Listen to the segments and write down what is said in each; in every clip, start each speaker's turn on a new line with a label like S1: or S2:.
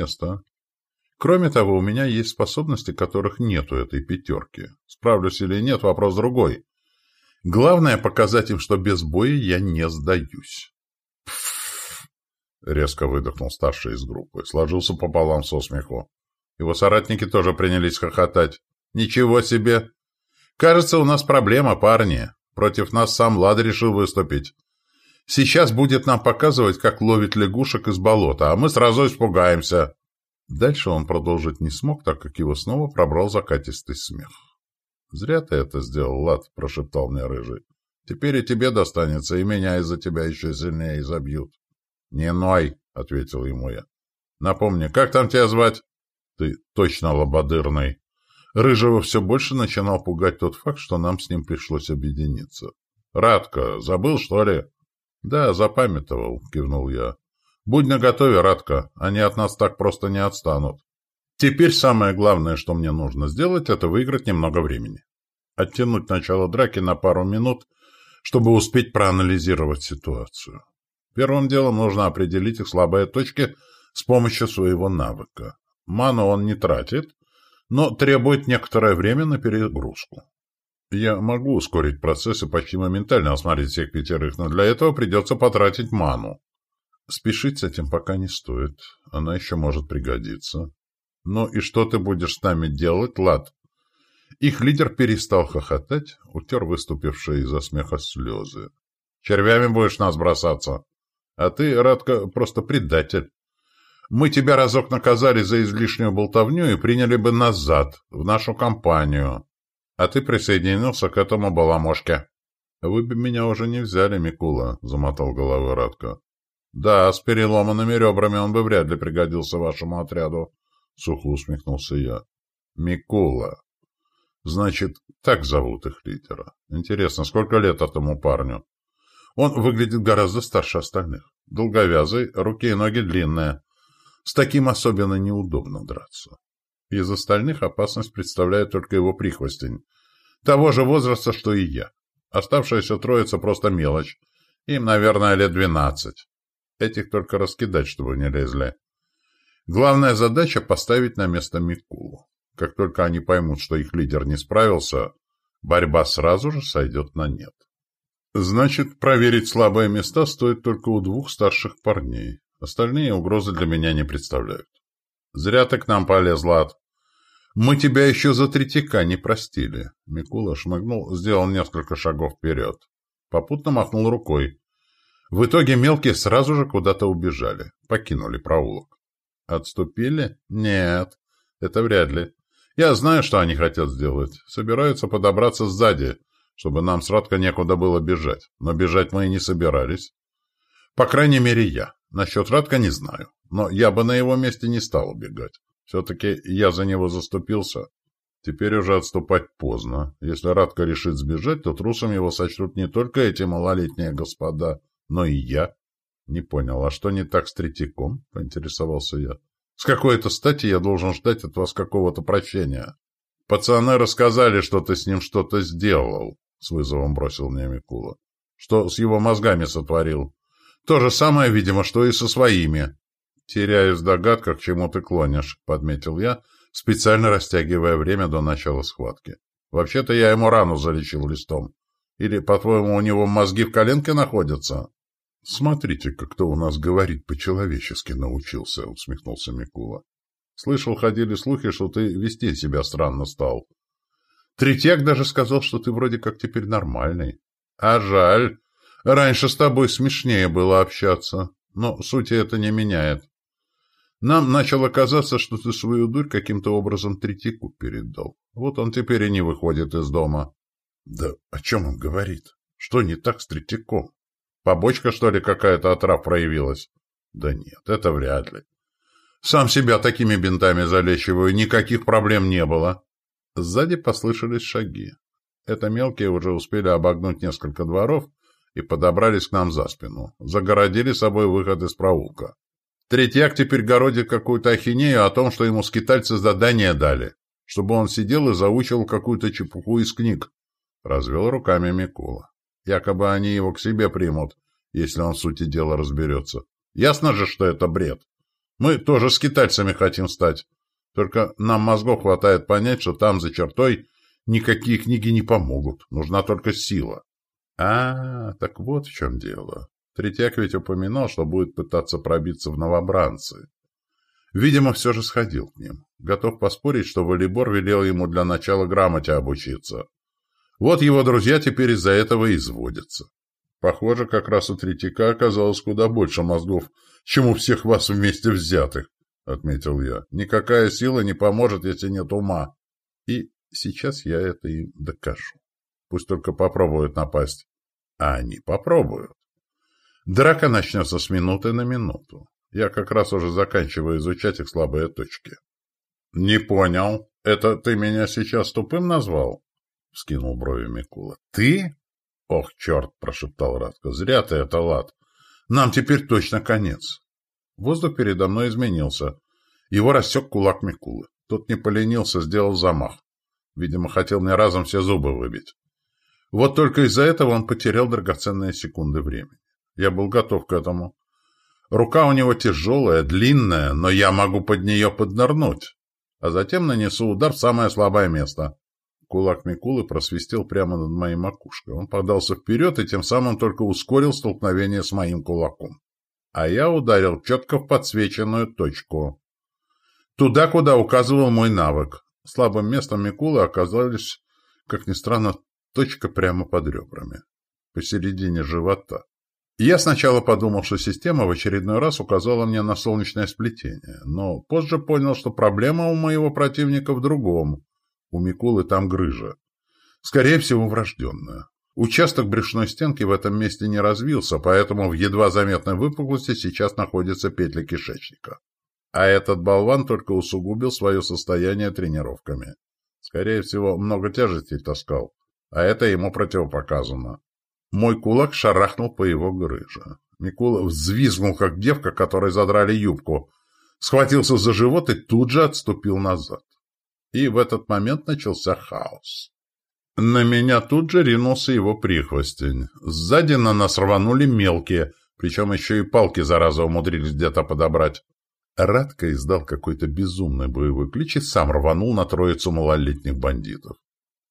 S1: место. Кроме того, у меня есть способности, которых нет у этой пятерки. Справлюсь или нет, вопрос другой. Главное — показать им, что без боя я не сдаюсь. Резко выдохнул старший из группы, сложился пополам со смеху. Его соратники тоже принялись хохотать. «Ничего себе! Кажется, у нас проблема, парни. Против нас сам Лад решил выступить. Сейчас будет нам показывать, как ловит лягушек из болота, а мы сразу испугаемся». Дальше он продолжить не смог, так как его снова пробрал закатистый смех. «Зря ты это сделал, Лад», — прошептал мне Рыжий. «Теперь и тебе достанется, и меня из-за тебя еще сильнее изобьют». «Не ной», — ответил ему я. «Напомни, как там тебя звать?» «Ты точно лободырный». Рыжего все больше начинал пугать тот факт, что нам с ним пришлось объединиться. «Радко, забыл, что ли?» «Да, запамятовал», — кивнул я. «Будь наготове, Радко, они от нас так просто не отстанут». Теперь самое главное, что мне нужно сделать, это выиграть немного времени. Оттянуть начало драки на пару минут, чтобы успеть проанализировать ситуацию. Первым делом нужно определить их слабые точки с помощью своего навыка. Ману он не тратит, но требует некоторое время на перегрузку. Я могу ускорить процесс и почти моментально осмотреть всех пятерых, но для этого придется потратить ману. Спешить с этим пока не стоит, она еще может пригодиться. «Ну и что ты будешь с нами делать, Лад?» Их лидер перестал хохотать, утер выступившие из-за смеха слезы. «Червями будешь нас бросаться? А ты, Радко, просто предатель. Мы тебя разок наказали за излишнюю болтовню и приняли бы назад, в нашу компанию. А ты присоединился к этому баламошке». «Вы бы меня уже не взяли, Микула», — замотал головой Радко. «Да, с переломанными ребрами он бы вряд ли пригодился вашему отряду», — сухо усмехнулся я. «Микула. Значит, так зовут их лидера. Интересно, сколько лет этому парню?» Он выглядит гораздо старше остальных. Долговязый, руки и ноги длинные. С таким особенно неудобно драться. Из остальных опасность представляет только его прихвостень. Того же возраста, что и я. Оставшаяся троица просто мелочь. Им, наверное, лет двенадцать. Этих только раскидать, чтобы не лезли. Главная задача — поставить на место Микулу. Как только они поймут, что их лидер не справился, борьба сразу же сойдет на нет. Значит, проверить слабые места стоит только у двух старших парней. Остальные угрозы для меня не представляют. Зря ты к нам полез, Лад. Мы тебя еще за третьяка не простили. Микула шмыгнул, сделал несколько шагов вперед. Попутно махнул рукой. В итоге мелкие сразу же куда-то убежали, покинули проулок. Отступили? Нет, это вряд ли. Я знаю, что они хотят сделать. Собираются подобраться сзади, чтобы нам сратко некуда было бежать. Но бежать мы и не собирались. По крайней мере, я. Насчет Радка не знаю. Но я бы на его месте не стал убегать. Все-таки я за него заступился. Теперь уже отступать поздно. Если Радко решит сбежать, то трусом его сочтут не только эти малолетние господа, но и я. «Не понял, а что не так с Третьяком?» — поинтересовался я. «С какой-то стати я должен ждать от вас какого-то прощения?» «Пацаны рассказали, что ты с ним что-то сделал», — с вызовом бросил мне Микула. «Что с его мозгами сотворил?» «То же самое, видимо, что и со своими». «Теряюсь в догадках, к чему ты клонишь», — подметил я, специально растягивая время до начала схватки. «Вообще-то я ему рану залечил листом. Или, по-твоему, у него мозги в коленке находятся?» «Смотрите-ка, кто у нас говорит по-человечески научился», — усмехнулся Микула. «Слышал, ходили слухи, что ты вести себя странно стал. Третьяк даже сказал, что ты вроде как теперь нормальный. А жаль. Раньше с тобой смешнее было общаться. Но сути это не меняет. Нам начало казаться, что ты свою дурь каким-то образом Третьяку передал. Вот он теперь и не выходит из дома». «Да о чем он говорит? Что не так с Третьяком?» Побочка, что ли, какая-то от трав проявилась? Да нет, это вряд ли. Сам себя такими бинтами залечиваю, никаких проблем не было. Сзади послышались шаги. Это мелкие уже успели обогнуть несколько дворов и подобрались к нам за спину. Загородили собой выход из проулка. Третьяк теперь городит какую-то ахинею о том, что ему скитальцы задание дали, чтобы он сидел и заучивал какую-то чепуху из книг. Развел руками Микула. Якобы они его к себе примут, если он в сути дела разберется. Ясно же, что это бред. Мы тоже скитальцами хотим стать. Только нам мозгов хватает понять, что там, за чертой, никакие книги не помогут. Нужна только сила. А, так вот в чем дело. Третьяк ведь упоминал, что будет пытаться пробиться в новобранцы. Видимо, все же сходил к ним. Готов поспорить, что волейбор велел ему для начала грамоте обучиться. Вот его друзья теперь из-за этого изводятся. Похоже, как раз у Третьяка оказалось куда больше мозгов, чем у всех вас вместе взятых, — отметил я. Никакая сила не поможет, если нет ума. И сейчас я это им докажу. Пусть только попробуют напасть. А они попробуют. Драка начнется с минуты на минуту. Я как раз уже заканчиваю изучать их слабые точки. — Не понял. Это ты меня сейчас тупым назвал? — вскинул брови Микула. — Ты? — Ох, черт! — прошептал Радко. — Зря ты это, Лад. Нам теперь точно конец. Воздух передо мной изменился. Его рассек кулак Микулы. Тот не поленился, сделал замах. Видимо, хотел мне разом все зубы выбить. Вот только из-за этого он потерял драгоценные секунды времени. Я был готов к этому. Рука у него тяжелая, длинная, но я могу под нее поднырнуть. А затем нанесу удар в самое слабое место. Кулак Микулы просвистел прямо над моей макушкой. Он подался вперед и тем самым только ускорил столкновение с моим кулаком. А я ударил четко в подсвеченную точку. Туда, куда указывал мой навык. Слабым местом Микулы оказались, как ни странно, точка прямо под ребрами. Посередине живота. Я сначала подумал, что система в очередной раз указала мне на солнечное сплетение, но позже понял, что проблема у моего противника в другом. У Микулы там грыжа. Скорее всего, врожденная. Участок брюшной стенки в этом месте не развился, поэтому в едва заметной выпуклости сейчас находится петля кишечника. А этот болван только усугубил свое состояние тренировками. Скорее всего, много тяжестей таскал, а это ему противопоказано. Мой кулак шарахнул по его грыже. Микула взвизгнул, как девка, которой задрали юбку, схватился за живот и тут же отступил назад. И в этот момент начался хаос. На меня тут же ринулся его прихвостень. Сзади на нас рванули мелкие, причем еще и палки, зараза, умудрились где-то подобрать. Радко издал какой-то безумный боевой клич и сам рванул на троицу малолетних бандитов.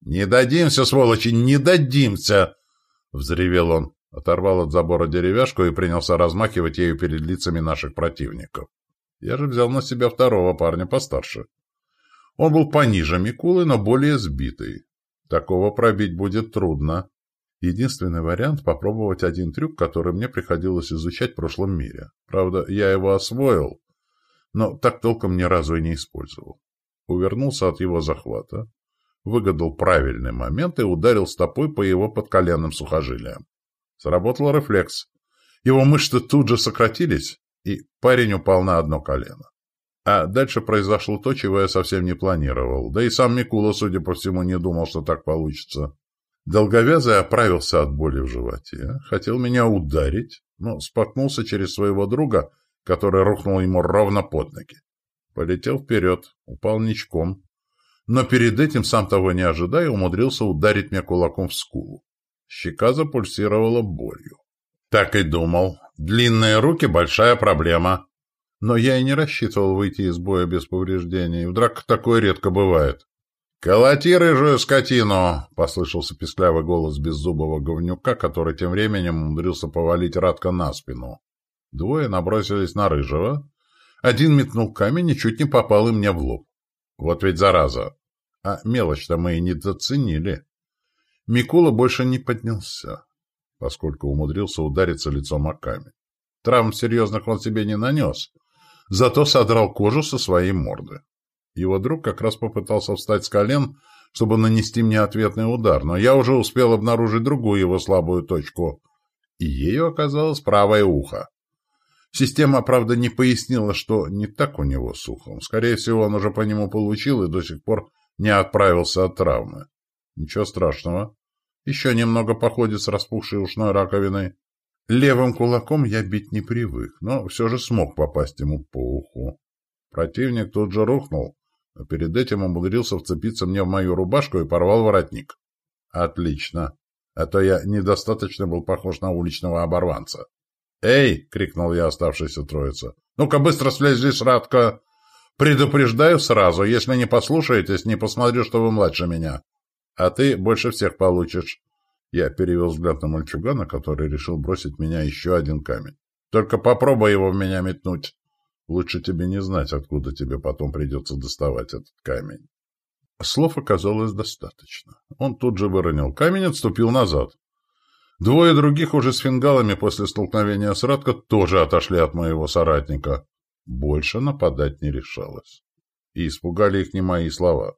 S1: «Не дадимся, сволочи, не дадимся!» — взревел он, оторвал от забора деревяшку и принялся размахивать ею перед лицами наших противников. Я же взял на себя второго парня постарше. Он был пониже Микулы, но более сбитый. Такого пробить будет трудно. Единственный вариант — попробовать один трюк, который мне приходилось изучать в прошлом мире. Правда, я его освоил, но так толком ни разу и не использовал. Увернулся от его захвата, выгадал правильный момент и ударил стопой по его подколенным сухожилиям. Сработал рефлекс. Его мышцы тут же сократились, и парень упал на одно колено. А дальше произошло то, чего я совсем не планировал. Да и сам Микула, судя по всему, не думал, что так получится. Долговязый оправился от боли в животе. Хотел меня ударить, но споткнулся через своего друга, который рухнул ему ровно под ноги. Полетел вперед, упал ничком, но перед этим, сам того не ожидая, умудрился ударить меня кулаком в скулу. Щека запульсировала болью. Так и думал. Длинные руки — большая проблема. Но я и не рассчитывал выйти из боя без повреждений. В драках такое редко бывает. «Колоти рыжую скотину!» — послышался песклявый голос беззубого говнюка, который тем временем умудрился повалить Радка на спину. Двое набросились на рыжего. Один метнул камень и чуть не попал и мне в лоб. Вот ведь зараза! А мелочь-то мы и не заценили. Микула больше не поднялся, поскольку умудрился удариться лицом о камень. Травм серьезных он себе не нанес, зато содрал кожу со своей морды. Его друг как раз попытался встать с колен, чтобы нанести мне ответный удар, но я уже успел обнаружить другую его слабую точку, и ею оказалось правое ухо. Система, правда, не пояснила, что не так у него с ухом. Скорее всего, он уже по нему получил и до сих пор не отправился от травмы. Ничего страшного. Еще немного походит с распухшей ушной раковиной. Левым кулаком я бить не привык, но все же смог попасть ему по уху. Противник тут же рухнул, а перед этим умудрился вцепиться мне в мою рубашку и порвал воротник. Отлично. А то я недостаточно был похож на уличного оборванца. «Эй!» — крикнул я оставшейся троице. «Ну-ка быстро слезли, Радко! Предупреждаю сразу, если не послушаетесь, не посмотрю, что вы младше меня. А ты больше всех получишь». Я перевел взгляд на мальчугана, который решил бросить меня еще один камень. «Только попробуй его в меня метнуть. Лучше тебе не знать, откуда тебе потом придется доставать этот камень». Слов оказалось достаточно. Он тут же выронил камень и отступил назад. Двое других уже с фингалами после столкновения с Радко тоже отошли от моего соратника. Больше нападать не решалось. И испугали их не мои слова.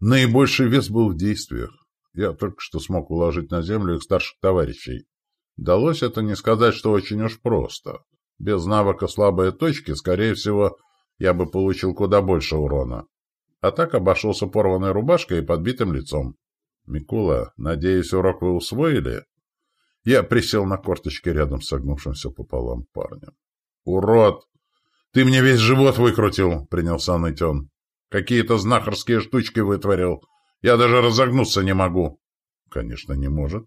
S1: Наибольший вес был в действиях. Я только что смог уложить на землю их старших товарищей. Далось это не сказать, что очень уж просто. Без навыка слабые точки, скорее всего, я бы получил куда больше урона. А так обошелся порванной рубашкой и подбитым лицом. «Микула, надеюсь, урок вы усвоили?» Я присел на корточки рядом с согнувшимся пополам парнем. «Урод! Ты мне весь живот выкрутил!» — принялся ныть он. «Какие-то знахарские штучки вытворил. Я даже разогнуться не могу». «Конечно, не может.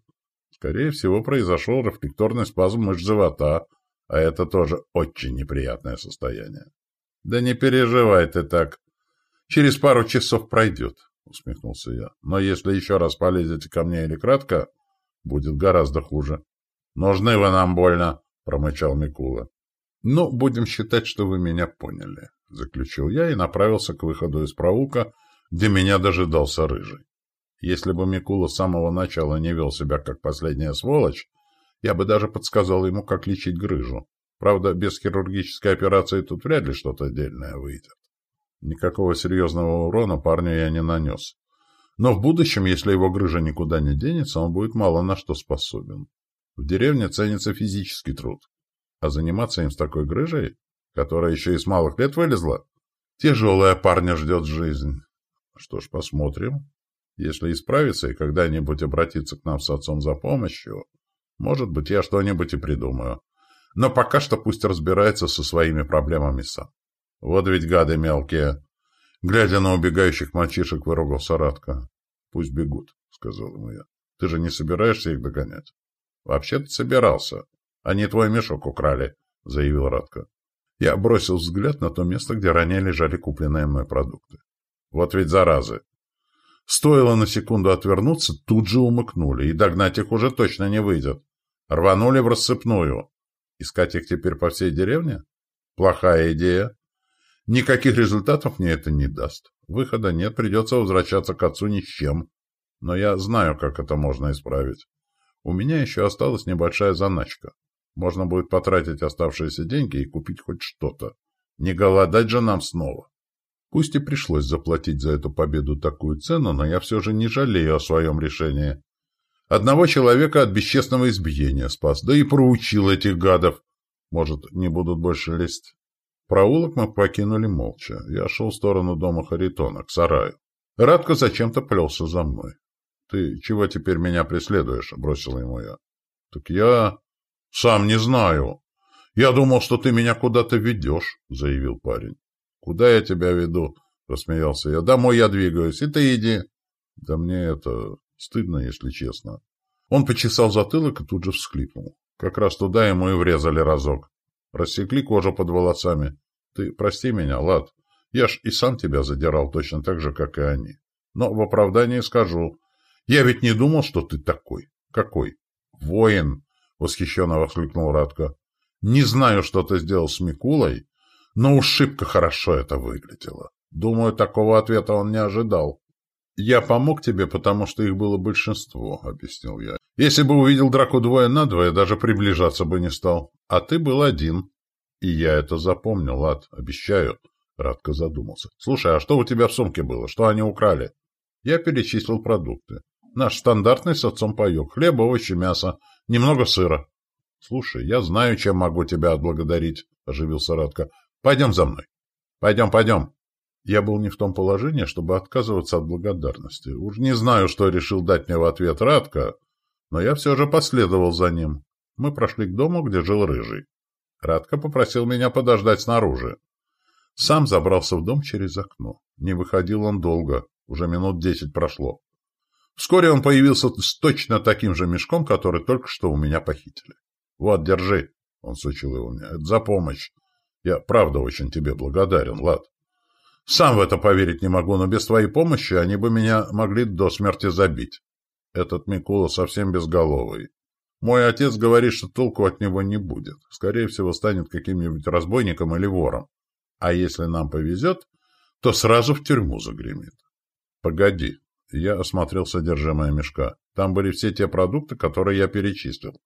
S1: Скорее всего, произошел рефлекторный спазм мышц живота, а это тоже очень неприятное состояние». «Да не переживай ты так. Через пару часов пройдет», — усмехнулся я. «Но если еще раз полезете ко мне или кратко, будет гораздо хуже». «Нужны вы нам больно», — промычал Микула. «Ну, будем считать, что вы меня поняли», — заключил я и направился к выходу из проулка, где меня дожидался Рыжий. Если бы Микула с самого начала не вел себя как последняя сволочь, я бы даже подсказал ему, как лечить грыжу. Правда, без хирургической операции тут вряд ли что-то отдельное выйдет. Никакого серьезного урона парню я не нанес. Но в будущем, если его грыжа никуда не денется, он будет мало на что способен. В деревне ценится физический труд. А заниматься им с такой грыжей, которая еще и с малых лет вылезла, тяжелая парня ждет жизнь. Что ж, посмотрим. Если исправится и когда-нибудь обратится к нам с отцом за помощью, может быть, я что-нибудь и придумаю. Но пока что пусть разбирается со своими проблемами сам. Вот ведь гады мелкие. Глядя на убегающих мальчишек, выругался Радко. Пусть бегут, сказал ему я. Ты же не собираешься их догонять? Вообще-то собирался. Они твой мешок украли, заявил Радко. Я бросил взгляд на то место, где ранее лежали купленные мной продукты. Вот ведь заразы. Стоило на секунду отвернуться, тут же умыкнули, и догнать их уже точно не выйдет. Рванули в рассыпную. Искать их теперь по всей деревне? Плохая идея. Никаких результатов мне это не даст. Выхода нет, придется возвращаться к отцу ни с чем. Но я знаю, как это можно исправить. У меня еще осталась небольшая заначка. Можно будет потратить оставшиеся деньги и купить хоть что-то. Не голодать же нам снова. Пусть и пришлось заплатить за эту победу такую цену, но я все же не жалею о своем решении. Одного человека от бесчестного избиения спас, да и проучил этих гадов. Может, не будут больше лезть? Проулок мы покинули молча. Я шел в сторону дома Харитона, к сараю. Радко зачем-то плелся за мной. — Ты чего теперь меня преследуешь? — бросил ему я. — Так я... — Сам не знаю. Я думал, что ты меня куда-то ведешь, — заявил парень. — Куда я тебя веду? — рассмеялся я. — Домой я двигаюсь, и ты иди. — Да мне это... стыдно, если честно. Он почесал затылок и тут же всхлипнул. Как раз туда ему и врезали разок. Рассекли кожу под волосами. Ты прости меня, Лад. Я ж и сам тебя задирал точно так же, как и они. Но в оправдании скажу. Я ведь не думал, что ты такой. Какой? Воин, восхищенно воскликнул Радко. Не знаю, что ты сделал с Микулой, но уж шибко хорошо это выглядело. Думаю, такого ответа он не ожидал. «Я помог тебе, потому что их было большинство», — объяснил я. «Если бы увидел драку двое на двое, даже приближаться бы не стал. А ты был один». «И я это запомнил, Лад, обещаю». Радко задумался. «Слушай, а что у тебя в сумке было? Что они украли?» Я перечислил продукты. «Наш стандартный с отцом паек. Хлеб, овощи, мясо. Немного сыра». «Слушай, я знаю, чем могу тебя отблагодарить», — оживился Радко. «Пойдем за мной». «Пойдем, пойдем». Я был не в том положении, чтобы отказываться от благодарности. Уж не знаю, что решил дать мне в ответ Радко, но я все же последовал за ним. Мы прошли к дому, где жил Рыжий. Радко попросил меня подождать снаружи. Сам забрался в дом через окно. Не выходил он долго, уже минут десять прошло. Вскоре он появился с точно таким же мешком, который только что у меня похитили. «Вот, держи». Он сучил его мне. Это за помощь. Я правда очень тебе благодарен, Лад. Сам в это поверить не могу, но без твоей помощи они бы меня могли до смерти забить. Этот Микула совсем безголовый. Мой отец говорит, что толку от него не будет. Скорее всего, станет каким-нибудь разбойником или вором. А если нам повезет, то сразу в тюрьму загремит. Погоди. Я осмотрел содержимое мешка. Там были все те продукты, которые я перечислил.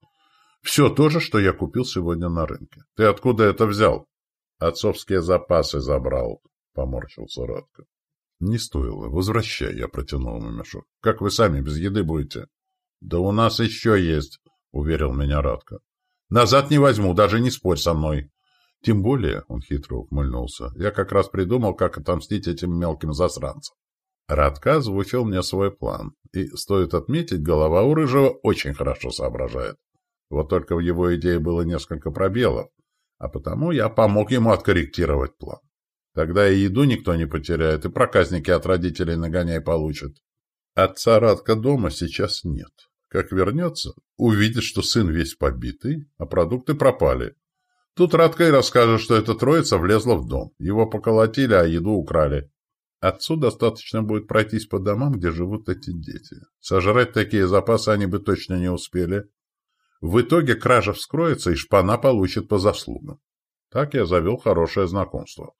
S1: Все то же, что я купил сегодня на рынке. Ты откуда это взял? Отцовские запасы забрал, поморщился Радко. Не стоило. Возвращай, я протянул ему мешок. Как вы сами без еды будете? Да у нас еще есть, уверил меня Радко. Назад не возьму, даже не спорь со мной. Тем более, он хитро ухмыльнулся, я как раз придумал, как отомстить этим мелким засранцам. Радка озвучил мне свой план, и, стоит отметить, голова у Рыжего очень хорошо соображает. Вот только в его идее было несколько пробелов, а потому я помог ему откорректировать план. Тогда и еду никто не потеряет, и проказники от родителей нагоняй получат. Отца Радка дома сейчас нет. Как вернется, увидит, что сын весь побитый, а продукты пропали. Тут Радка и расскажет, что эта троица влезла в дом. Его поколотили, а еду украли. Отцу достаточно будет пройтись по домам, где живут эти дети. Сожрать такие запасы они бы точно не успели. В итоге кража вскроется, и шпана получит по заслугам. Так я завел хорошее знакомство.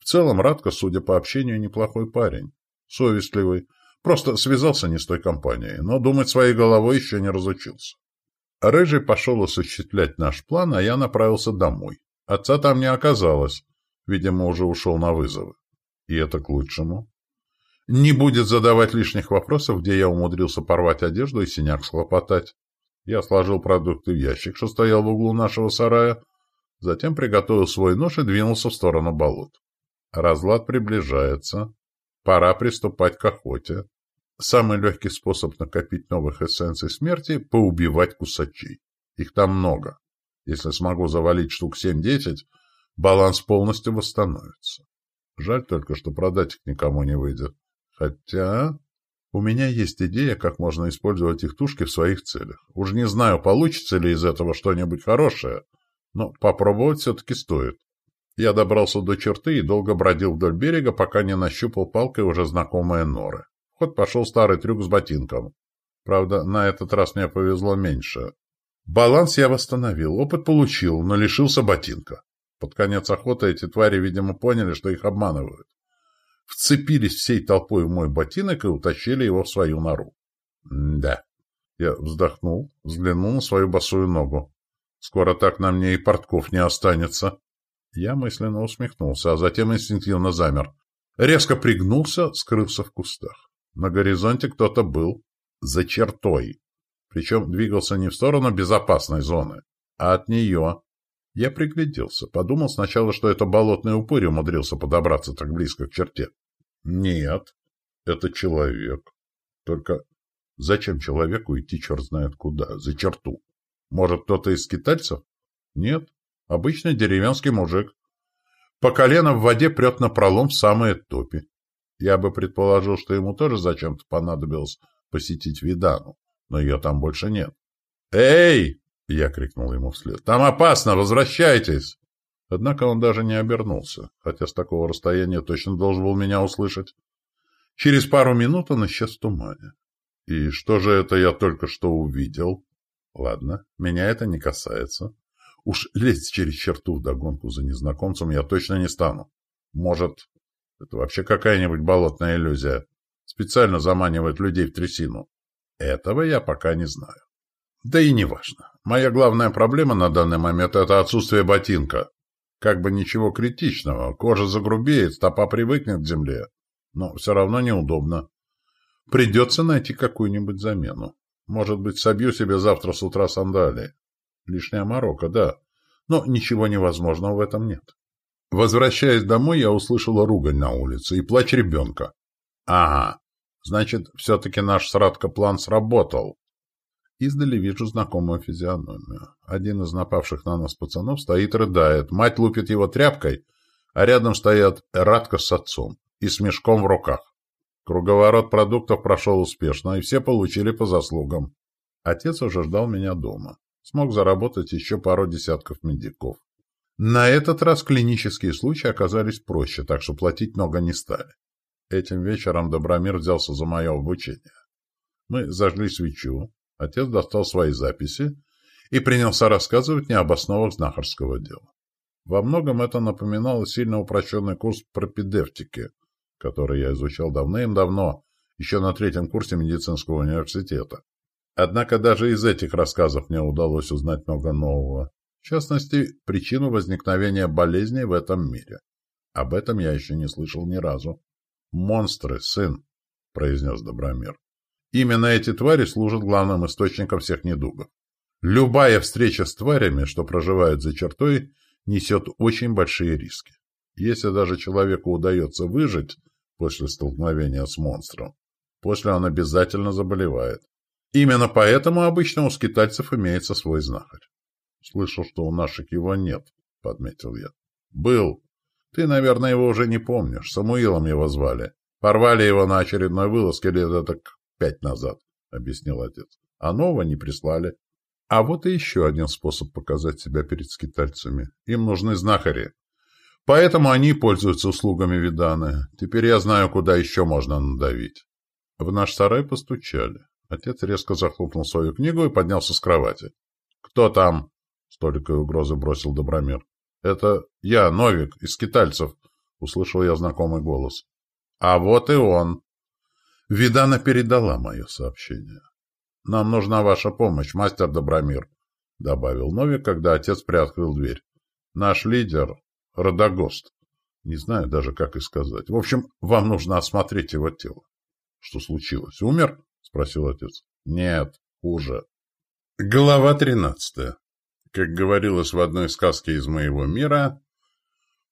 S1: В целом, Радко, судя по общению, неплохой парень. Совестливый. Просто связался не с той компанией, но думать своей головой еще не разучился. Рыжий пошел осуществлять наш план, а я направился домой. Отца там не оказалось. Видимо, уже ушел на вызовы. И это к лучшему. Не будет задавать лишних вопросов, где я умудрился порвать одежду и синяк схлопотать. Я сложил продукты в ящик, что стоял в углу нашего сарая, затем приготовил свой нож и двинулся в сторону болот. Разлад приближается. Пора приступать к охоте. Самый легкий способ накопить новых эссенций смерти — поубивать кусачей. Их там много. Если смогу завалить штук 7-10, баланс полностью восстановится. Жаль только, что продать их никому не выйдет. Хотя... У меня есть идея, как можно использовать их тушки в своих целях. Уж не знаю, получится ли из этого что-нибудь хорошее, но попробовать все-таки стоит. Я добрался до черты и долго бродил вдоль берега, пока не нащупал палкой уже знакомые норы. Вот пошел старый трюк с ботинком. Правда, на этот раз мне повезло меньше. Баланс я восстановил, опыт получил, но лишился ботинка. Под конец охоты эти твари, видимо, поняли, что их обманывают вцепились всей толпой в мой ботинок и утащили его в свою нору. да. Я вздохнул, взглянул на свою босую ногу. Скоро так на мне и портков не останется. Я мысленно усмехнулся, а затем инстинктивно замер. Резко пригнулся, скрылся в кустах. На горизонте кто-то был за чертой. Причем двигался не в сторону безопасной зоны, а от нее. Я пригляделся, подумал сначала, что это болотный упырь умудрился подобраться так близко к черте. Нет, это человек. Только зачем человеку идти черт знает куда, за черту? Может, кто-то из скитальцев? Нет, обычный деревенский мужик. По колено в воде прет на пролом в самые топи. Я бы предположил, что ему тоже зачем-то понадобилось посетить Видану, но ее там больше нет. «Эй!» — я крикнул ему вслед. «Там опасно! Возвращайтесь!» Однако он даже не обернулся, хотя с такого расстояния точно должен был меня услышать. Через пару минут он исчез в тумане. И что же это я только что увидел? Ладно, меня это не касается. Уж лезть через черту вдогонку за незнакомцем я точно не стану. Может, это вообще какая-нибудь болотная иллюзия. Специально заманивает людей в трясину. Этого я пока не знаю. Да и не важно. Моя главная проблема на данный момент — это отсутствие ботинка. Как бы ничего критичного, кожа загрубеет, стопа привыкнет к земле, но все равно неудобно. Придется найти какую-нибудь замену. Может быть, собью себе завтра с утра сандалии. Лишняя морока, да, но ничего невозможного в этом нет. Возвращаясь домой, я услышала ругань на улице и плач ребенка. Ага, значит, все-таки наш с план сработал. Издали вижу знакомую физиономию. Один из напавших на нас пацанов стоит рыдает. Мать лупит его тряпкой, а рядом стоят Радка с отцом и с мешком в руках. Круговорот продуктов прошел успешно, и все получили по заслугам. Отец уже ждал меня дома. смог заработать еще пару десятков медиков. На этот раз клинические случаи оказались проще, так что платить много не стали. Этим вечером Добромир взялся за мое обучение. Мы зажгли свечу, отец достал свои записи и принялся рассказывать мне об основах знахарского дела. Во многом это напоминало сильно упрощенный курс пропедевтики, который я изучал давным-давно, еще на третьем курсе медицинского университета. Однако даже из этих рассказов мне удалось узнать много нового. В частности, причину возникновения болезней в этом мире. Об этом я еще не слышал ни разу. «Монстры, сын», — произнес Добромир. «Именно эти твари служат главным источником всех недугов. Любая встреча с тварями, что проживают за чертой, несет очень большие риски. Если даже человеку удается выжить после столкновения с монстром, после он обязательно заболевает. Именно поэтому обычно у скитальцев имеется свой знахарь. Слышал, что у наших его нет, — подметил я. Был, ты, наверное, его уже не помнишь. Самуилом его звали. Порвали его на очередной вылазке лет так пять назад, — объяснил отец. А нового не прислали. А вот и еще один способ показать себя перед скитальцами. Им нужны знахари. Поэтому они пользуются услугами Виданы. Теперь я знаю, куда еще можно надавить. В наш сарай постучали. Отец резко захлопнул свою книгу и поднялся с кровати. «Кто там?» — с толикой угрозы бросил Добромир. «Это я, Новик, из скитальцев», — услышал я знакомый голос. «А вот и он». Видана передала мое сообщение. «Нам нужна ваша помощь, мастер Добромир», — добавил Новик, когда отец приоткрыл дверь. «Наш лидер — Родогост. Не знаю даже, как и сказать. В общем, вам нужно осмотреть его тело». «Что случилось? Умер?» — спросил отец. «Нет, хуже». Глава тринадцатая. Как говорилось в одной сказке из моего мира,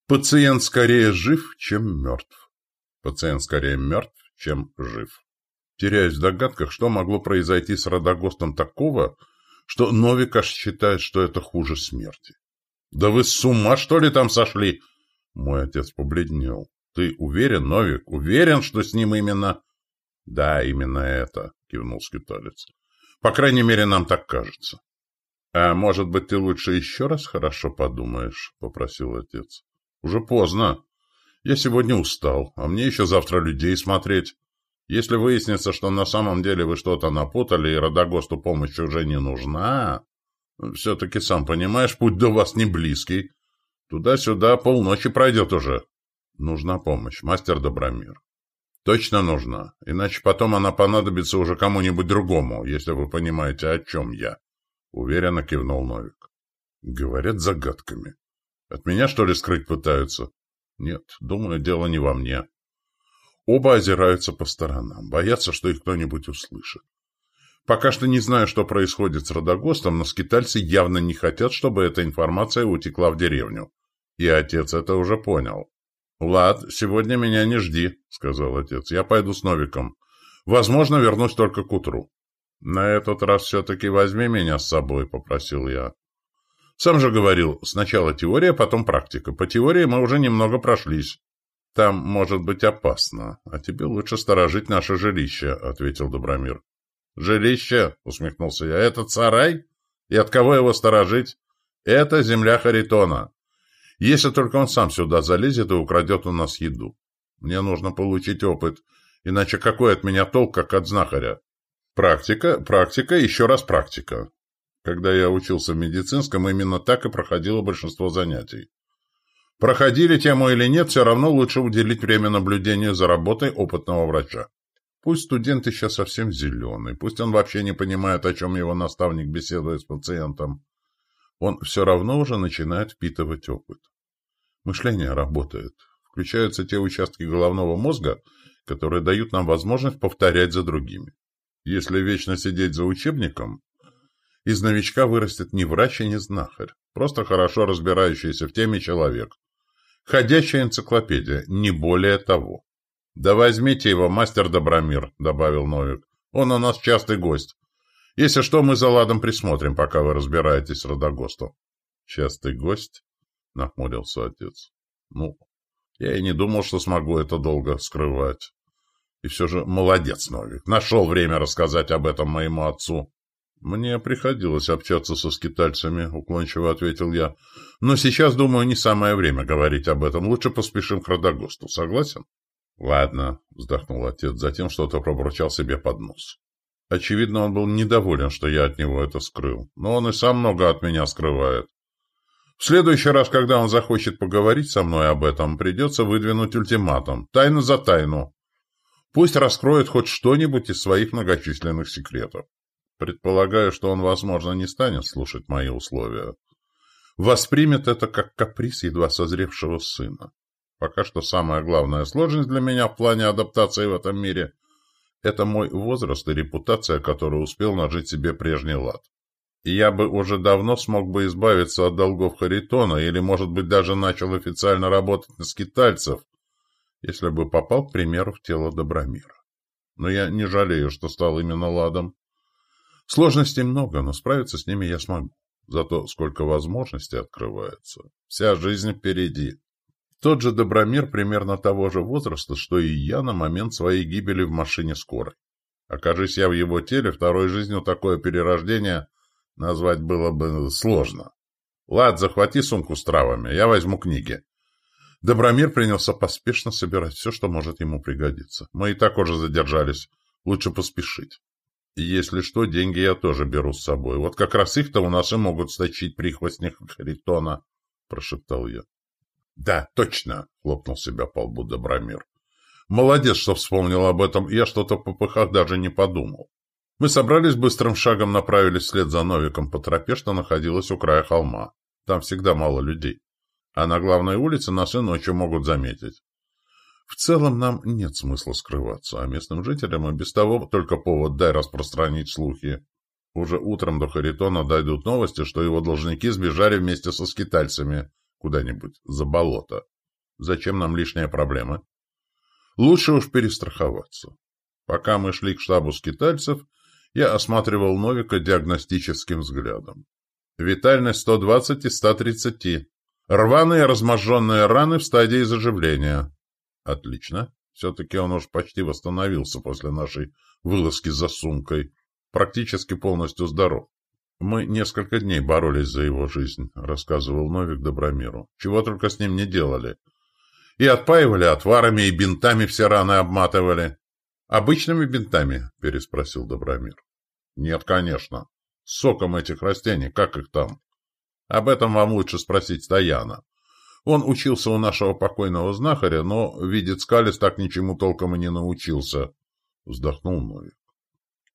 S1: пациент скорее жив, чем мертв. Пациент скорее мертв, чем жив. Теряюсь в догадках, что могло произойти с Радогостом такого, что Новик аж считает, что это хуже смерти. «Да вы с ума, что ли, там сошли?» Мой отец побледнел. «Ты уверен, Новик? Уверен, что с ним именно...» «Да, именно это», — кивнул скиталец. «По крайней мере, нам так кажется». «А может быть, ты лучше еще раз хорошо подумаешь?» — попросил отец. «Уже поздно. Я сегодня устал, а мне еще завтра людей смотреть. Если выяснится, что на самом деле вы что-то напутали и Родогосту помощь уже не нужна, все-таки, сам понимаешь, путь до вас не близкий. Туда-сюда полночи пройдет уже. Нужна помощь, мастер Добромир. Точно нужна, иначе потом она понадобится уже кому-нибудь другому, если вы понимаете, о чем я. Уверенно кивнул Новик. Говорят загадками. От меня, что ли, скрыть пытаются? Нет, думаю, дело не во мне. Оба озираются по сторонам, боятся, что их кто-нибудь услышит. Пока что не знаю, что происходит с Родогостом, но скитальцы явно не хотят, чтобы эта информация утекла в деревню. И отец это уже понял. «Влад, сегодня меня не жди», — сказал отец. «Я пойду с Новиком. Возможно, вернусь только к утру». «На этот раз все-таки возьми меня с собой», — попросил я. «Сам же говорил, сначала теория, потом практика. По теории мы уже немного прошлись. Там может быть опасно, а тебе лучше сторожить наше жилище», — ответил Добромир. «Жилище?» — усмехнулся я. «Это сарай? И от кого его сторожить?» «Это земля Харитона. Если только он сам сюда залезет и украдет у нас еду. Мне нужно получить опыт, иначе какой от меня толк, как от знахаря?» Практика, практика, еще раз практика. Когда я учился в медицинском, именно так и проходило большинство занятий. Проходили тему или нет, все равно лучше уделить время наблюдению за работой опытного врача. Пусть студент еще совсем зеленый, пусть он вообще не понимает, о чем его наставник беседует с пациентом, он все равно уже начинает впитывать опыт. Мышление работает. Включаются те участки головного мозга, которые дают нам возможность повторять за другими. Если вечно сидеть за учебником, из новичка вырастет не врач и не знахарь, просто хорошо разбирающийся в теме человек. Ходячая энциклопедия, не более того. «Да возьмите его, мастер Добромир», — добавил Новик. «Он у нас частый гость. Если что, мы за ладом присмотрим, пока вы разбираетесь с Родогостом». «Частый гость?» — нахмурился отец. «Ну, я и не думал, что смогу это долго скрывать». И все же молодец, Новик. Нашел время рассказать об этом моему отцу. «Мне приходилось общаться со скитальцами», — уклончиво ответил я. «Но сейчас, думаю, не самое время говорить об этом. Лучше поспешим к Родогосту. Согласен?» «Ладно», — вздохнул отец, затем что-то пробурчал себе под нос. Очевидно, он был недоволен, что я от него это скрыл. Но он и сам много от меня скрывает. В следующий раз, когда он захочет поговорить со мной об этом, придется выдвинуть ультиматум. Тайну за тайну. Пусть раскроет хоть что-нибудь из своих многочисленных секретов. Предполагаю, что он, возможно, не станет слушать мои условия. Воспримет это как каприз едва созревшего сына. Пока что самая главная сложность для меня в плане адаптации в этом мире – это мой возраст и репутация, которую успел нажить себе прежний лад. И я бы уже давно смог бы избавиться от долгов Харитона или, может быть, даже начал официально работать на скитальцев, если бы попал, к примеру, в тело Добромира. Но я не жалею, что стал именно ладом. Сложностей много, но справиться с ними я смогу. Зато сколько возможностей открывается. Вся жизнь впереди. Тот же Добромир примерно того же возраста, что и я на момент своей гибели в машине скорой. Окажись я в его теле, второй жизнью такое перерождение назвать было бы сложно. Лад, захвати сумку с травами, я возьму книги. Добромир принялся поспешно собирать все, что может ему пригодиться. Мы и так уже задержались. Лучше поспешить. Если что, деньги я тоже беру с собой. Вот как раз их-то у нас и могут сточить прихвостник Харитона, — прошептал я. — Да, точно, — хлопнул себя по лбу Добромир. — Молодец, что вспомнил об этом. Я что-то по пыхах даже не подумал. Мы собрались быстрым шагом, направились вслед за Новиком по тропе, что находилась у края холма. Там всегда мало людей. А на главной улице нас и ночью могут заметить. В целом нам нет смысла скрываться, а местным жителям и без того только повод дай распространить слухи. Уже утром до Харитона дойдут новости, что его должники сбежали вместе со скитальцами куда-нибудь за болото. Зачем нам лишние проблемы? Лучше уж перестраховаться. Пока мы шли к штабу скитальцев, я осматривал Новика диагностическим взглядом. Витальность 120 и 130. Рваные разможженные раны в стадии заживления. Отлично. Все-таки он уж почти восстановился после нашей вылазки за сумкой. Практически полностью здоров. Мы несколько дней боролись за его жизнь, рассказывал Новик Добромиру. Чего только с ним не делали. И отпаивали отварами, и бинтами все раны обматывали. Обычными бинтами? переспросил Добромир. Нет, конечно. Соком этих растений, как их там? Об этом вам лучше спросить Стояна. Он учился у нашего покойного знахаря, но, видит скалец, так ничему толком и не научился. Вздохнул Новик.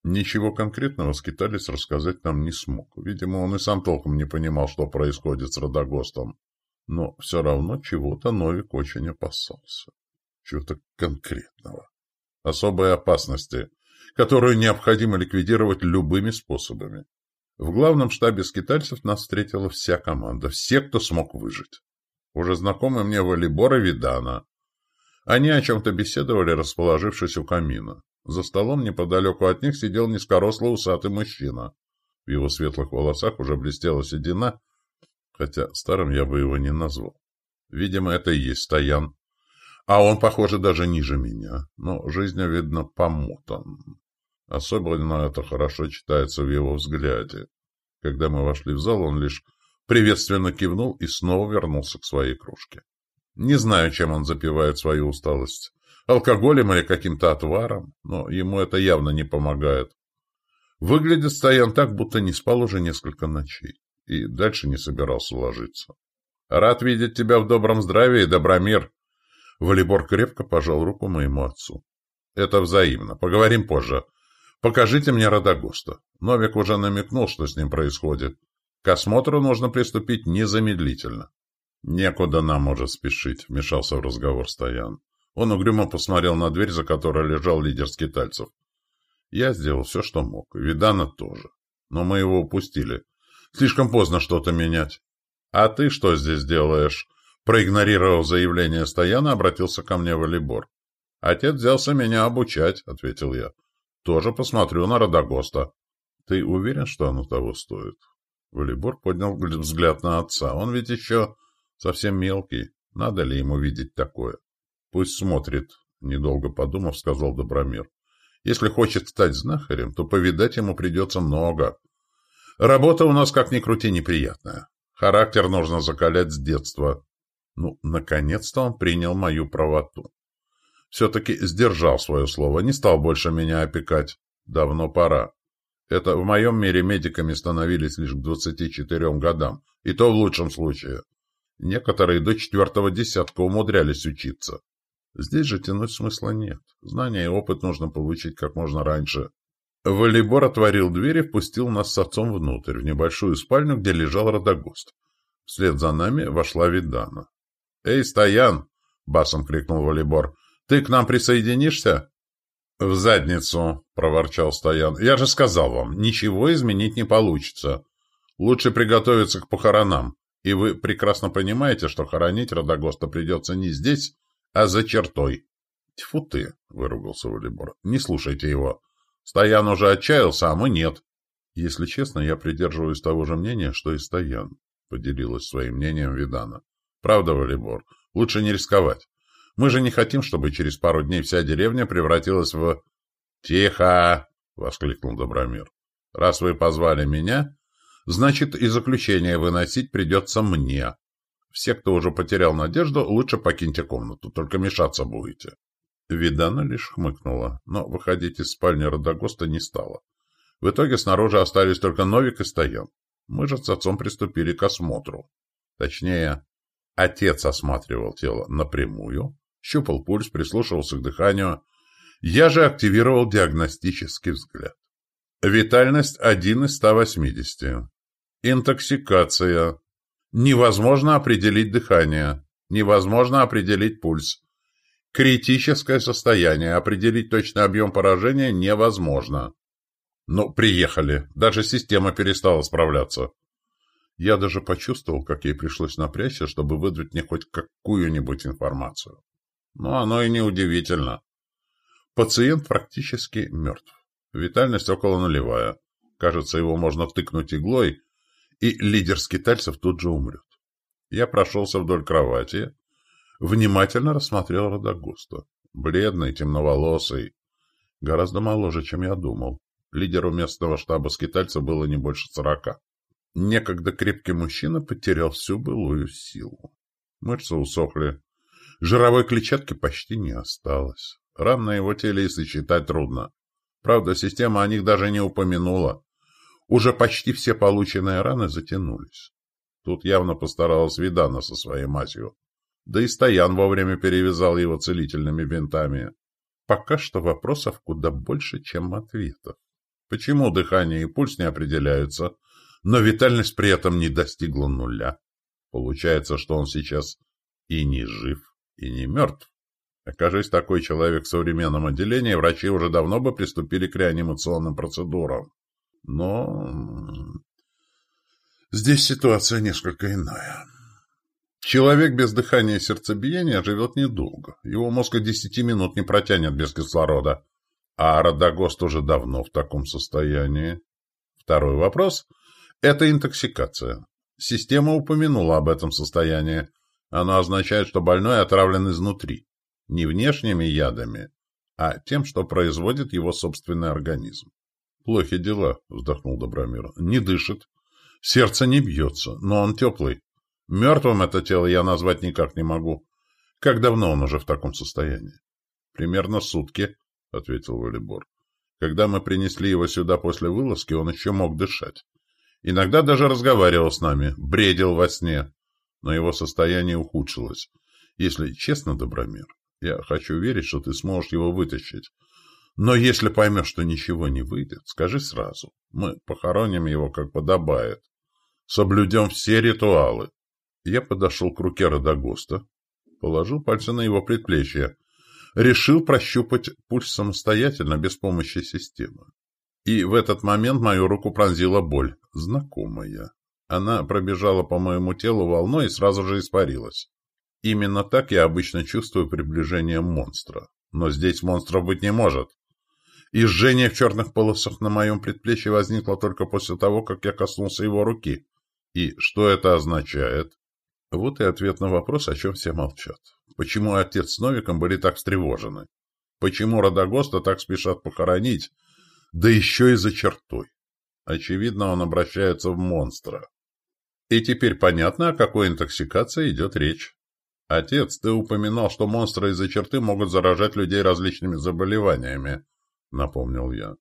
S1: Ничего конкретного скиталец рассказать нам не смог. Видимо, он и сам толком не понимал, что происходит с Родогостом. Но все равно чего-то Новик очень опасался. Чего-то конкретного. Особой опасности, которую необходимо ликвидировать любыми способами. В главном штабе скитальцев нас встретила вся команда, все, кто смог выжить уже знакомый мне волейбор и Видана. Они о чем-то беседовали, расположившись у камина. За столом неподалеку от них сидел низкорослый усатый мужчина. В его светлых волосах уже блестела седина, хотя старым я бы его не назвал. Видимо, это и есть Стоян. А он, похоже, даже ниже меня. Но жизнью, видно, помотан. Особенно это хорошо читается в его взгляде. Когда мы вошли в зал, он лишь приветственно кивнул и снова вернулся к своей кружке. Не знаю, чем он запивает свою усталость. Алкоголем или каким-то отваром, но ему это явно не помогает. Выглядит Стоян так, будто не спал уже несколько ночей и дальше не собирался ложиться. «Рад видеть тебя в добром здравии, Добромир!» Волейбор крепко пожал руку моему отцу. «Это взаимно. Поговорим позже. Покажите мне Радагоста. Новик уже намекнул, что с ним происходит. К осмотру нужно приступить незамедлительно. «Некуда нам уже спешить», — вмешался в разговор Стоян. Он угрюмо посмотрел на дверь, за которой лежал лидер скитальцев. Я сделал все, что мог. Видана тоже. Но мы его упустили. Слишком поздно что-то менять. «А ты что здесь делаешь?» Проигнорировав заявление Стояна, обратился ко мне волейбор. «Отец взялся меня обучать», — ответил я. «Тоже посмотрю на Родогоста». «Ты уверен, что оно того стоит?» Волейбор поднял взгляд на отца. Он ведь еще совсем мелкий. Надо ли ему видеть такое? Пусть смотрит, недолго подумав, сказал Добромир. Если хочет стать знахарем, то повидать ему придется много. Работа у нас, как ни крути, неприятная. Характер нужно закалять с детства. Ну, наконец-то он принял мою правоту. Все-таки сдержал свое слово, не стал больше меня опекать. Давно пора. Это в моем мире медиками становились лишь к 24 годам, и то в лучшем случае. Некоторые до четвертого десятка умудрялись учиться. Здесь же тянуть смысла нет. Знания и опыт нужно получить как можно раньше. Волейбор отворил дверь и впустил нас с отцом внутрь, в небольшую спальню, где лежал Родогост. Вслед за нами вошла Видана. «Эй, Стоян!» — басом крикнул Волейбор. «Ты к нам присоединишься?» «В задницу!» — проворчал Стоян. «Я же сказал вам, ничего изменить не получится. Лучше приготовиться к похоронам. И вы прекрасно понимаете, что хоронить Родогоста придется не здесь, а за чертой». «Тьфу ты!» — выругался Волейбор. «Не слушайте его. Стоян уже отчаялся, а мы нет». «Если честно, я придерживаюсь того же мнения, что и Стоян», — поделилась своим мнением Видана. «Правда, Волейбор, лучше не рисковать. Мы же не хотим, чтобы через пару дней вся деревня превратилась в... «Тихо!» — воскликнул Добромир. «Раз вы позвали меня, значит и заключение выносить придется мне. Все, кто уже потерял надежду, лучше покиньте комнату, только мешаться будете». Видана лишь хмыкнула, но выходить из спальни Родогоста не стала. В итоге снаружи остались только Новик и Стоян. Мы же с отцом приступили к осмотру. Точнее, отец осматривал тело напрямую, щупал пульс, прислушивался к дыханию. Я же активировал диагностический взгляд. Витальность 1 из 180. Интоксикация. Невозможно определить дыхание. Невозможно определить пульс. Критическое состояние. Определить точный объем поражения невозможно. Ну, приехали. Даже система перестала справляться. Я даже почувствовал, как ей пришлось напрячься, чтобы выдать мне хоть какую-нибудь информацию. Но оно и не удивительно. Пациент практически мертв. Витальность около нулевая. Кажется, его можно тыкнуть иглой, и лидер скитальцев тут же умрет. Я прошелся вдоль кровати, внимательно рассмотрел Родогуста. Бледный, темноволосый, гораздо моложе, чем я думал. Лидеру местного штаба скитальцев было не больше сорока. Некогда крепкий мужчина потерял всю былую силу. Мышцы усохли, Жировой клетчатки почти не осталось. Ран на его теле и сочетать трудно. Правда, система о них даже не упомянула. Уже почти все полученные раны затянулись. Тут явно постаралась Видана со своей матью. Да и Стоян вовремя перевязал его целительными бинтами. Пока что вопросов куда больше, чем ответов. Почему дыхание и пульс не определяются, но витальность при этом не достигла нуля? Получается, что он сейчас и не жив и не мертв. Окажись такой человек в современном отделении, врачи уже давно бы приступили к реанимационным процедурам. Но здесь ситуация несколько иная. Человек без дыхания и сердцебиения живет недолго. Его мозг и десяти минут не протянет без кислорода. А Родогост уже давно в таком состоянии. Второй вопрос – это интоксикация. Система упомянула об этом состоянии. Оно означает, что больной отравлен изнутри. Не внешними ядами, а тем, что производит его собственный организм. «Плохи дела», — вздохнул Добромир. «Не дышит. Сердце не бьется, но он теплый. Мертвым это тело я назвать никак не могу. Как давно он уже в таком состоянии?» «Примерно сутки», — ответил Волейбор. «Когда мы принесли его сюда после вылазки, он еще мог дышать. Иногда даже разговаривал с нами, бредил во сне но его состояние ухудшилось. Если честно, Добромир, я хочу верить, что ты сможешь его вытащить. Но если поймешь, что ничего не выйдет, скажи сразу. Мы похороним его, как подобает. Соблюдем все ритуалы. Я подошел к руке Родогоста, положил пальцы на его предплечье, решил прощупать пульс самостоятельно, без помощи системы. И в этот момент мою руку пронзила боль, знакомая. Она пробежала по моему телу волной и сразу же испарилась. Именно так я обычно чувствую приближение монстра. Но здесь монстров быть не может. И жжение в черных полосах на моем предплечье возникло только после того, как я коснулся его руки. И что это означает? Вот и ответ на вопрос, о чем все молчат. Почему отец с Новиком были так встревожены? Почему Родогоста так спешат похоронить? Да еще и за чертой. Очевидно, он обращается в монстра. И теперь понятно, о какой интоксикации идет речь. Отец, ты упоминал, что монстры из-за черты могут заражать людей различными заболеваниями, напомнил я.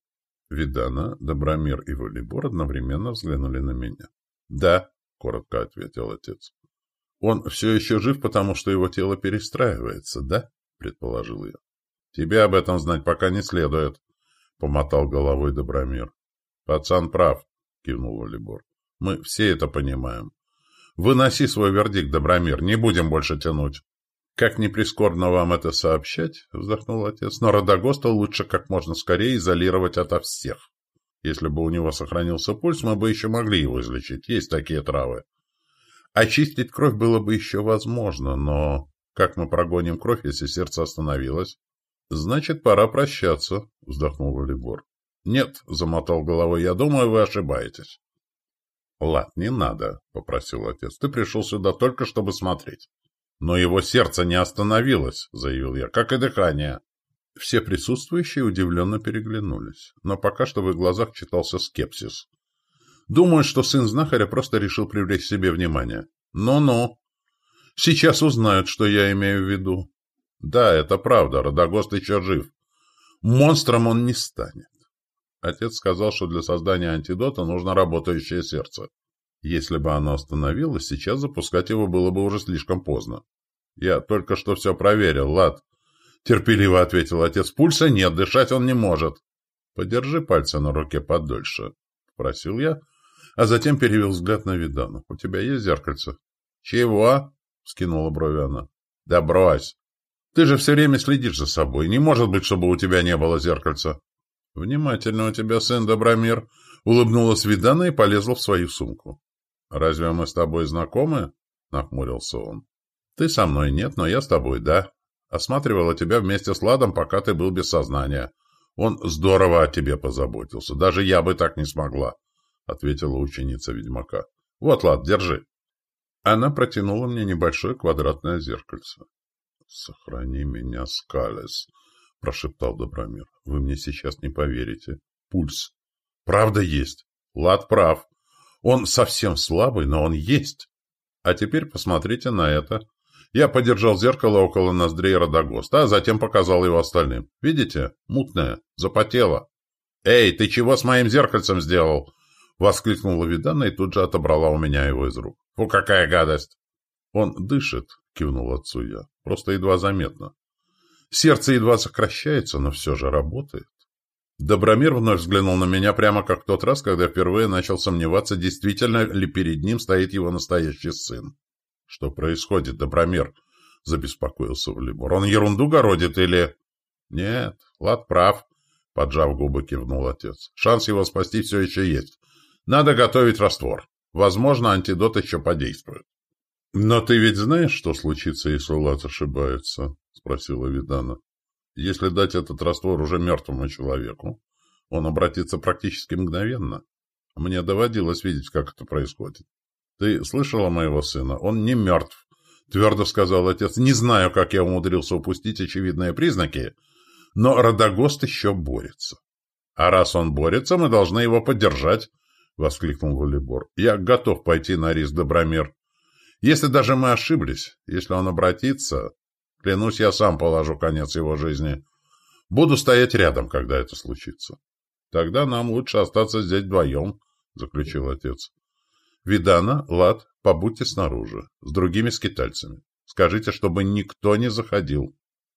S1: Видана, Добромир и Волейбор одновременно взглянули на меня. Да, коротко ответил отец. Он все еще жив, потому что его тело перестраивается, да? предположил я. Тебе об этом знать пока не следует, помотал головой Добромир. Пацан прав, кивнул Волейбор. Мы все это понимаем. Выноси свой вердикт, Добромир, не будем больше тянуть. Как не прискорбно вам это сообщать, вздохнул отец, но Родогоста лучше как можно скорее изолировать ото всех. Если бы у него сохранился пульс, мы бы еще могли его излечить. Есть такие травы. Очистить кровь было бы еще возможно, но как мы прогоним кровь, если сердце остановилось? Значит, пора прощаться, вздохнул Валибор. Нет, замотал головой, я думаю, вы ошибаетесь. Лад, не надо, попросил отец. Ты пришел сюда только, чтобы смотреть. Но его сердце не остановилось, заявил я, как и дыхание. Все присутствующие удивленно переглянулись, но пока что в их глазах читался скепсис. Думаю, что сын знахаря просто решил привлечь себе внимание. Ну-ну. Сейчас узнают, что я имею в виду. Да, это правда, Родогост еще жив. Монстром он не станет. Отец сказал, что для создания антидота нужно работающее сердце. Если бы оно остановилось, сейчас запускать его было бы уже слишком поздно. Я только что все проверил, Лад. Терпеливо ответил отец. Пульса нет, дышать он не может. Подержи пальцы на руке подольше, попросил я, а затем перевел взгляд на Видану. У тебя есть зеркальце? Чего? Скинула брови она. Да брось. Ты же все время следишь за собой. Не может быть, чтобы у тебя не было зеркальца. Внимательно у тебя, сын Добромир. Улыбнулась Видана и полезла в свою сумку. «Разве мы с тобой знакомы?» — нахмурился он. «Ты со мной нет, но я с тобой, да. Осматривала тебя вместе с Ладом, пока ты был без сознания. Он здорово о тебе позаботился. Даже я бы так не смогла», — ответила ученица ведьмака. «Вот, Лад, держи». Она протянула мне небольшое квадратное зеркальце. «Сохрани меня, Скалес», — прошептал Добромир. «Вы мне сейчас не поверите. Пульс. Правда есть. Лад прав. Он совсем слабый, но он есть. А теперь посмотрите на это». Я подержал зеркало около ноздрей Родогоста, а затем показал его остальным. «Видите? Мутное. Запотело». «Эй, ты чего с моим зеркальцем сделал?» — воскликнула Видана и тут же отобрала у меня его из рук. «Фу, какая гадость!» «Он дышит», — кивнул отцу я. «Просто едва заметно. Сердце едва сокращается, но все же работает». Добромир вновь взглянул на меня прямо как в тот раз, когда впервые начал сомневаться, действительно ли перед ним стоит его настоящий сын. «Что происходит, Добромир?» — забеспокоился Валибор. «Он ерунду городит или...» «Нет, Лад прав», — поджав губы, кивнул отец. «Шанс его спасти все еще есть. Надо готовить раствор. Возможно, антидот еще подействует». «Но ты ведь знаешь, что случится, если Лад ошибается?» — спросила Видана. «Если дать этот раствор уже мертвому человеку, он обратится практически мгновенно. Мне доводилось видеть, как это происходит. «Ты слышала моего сына? Он не мертв», — твердо сказал отец. «Не знаю, как я умудрился упустить очевидные признаки, но Радагост еще борется». «А раз он борется, мы должны его поддержать», — воскликнул Волейбор. «Я готов пойти на риск, Добромир. Если даже мы ошиблись, если он обратится, клянусь, я сам положу конец его жизни. Буду стоять рядом, когда это случится». «Тогда нам лучше остаться здесь вдвоем», — заключил отец. Видана, Лад, побудьте снаружи, с другими скитальцами. Скажите, чтобы никто не заходил.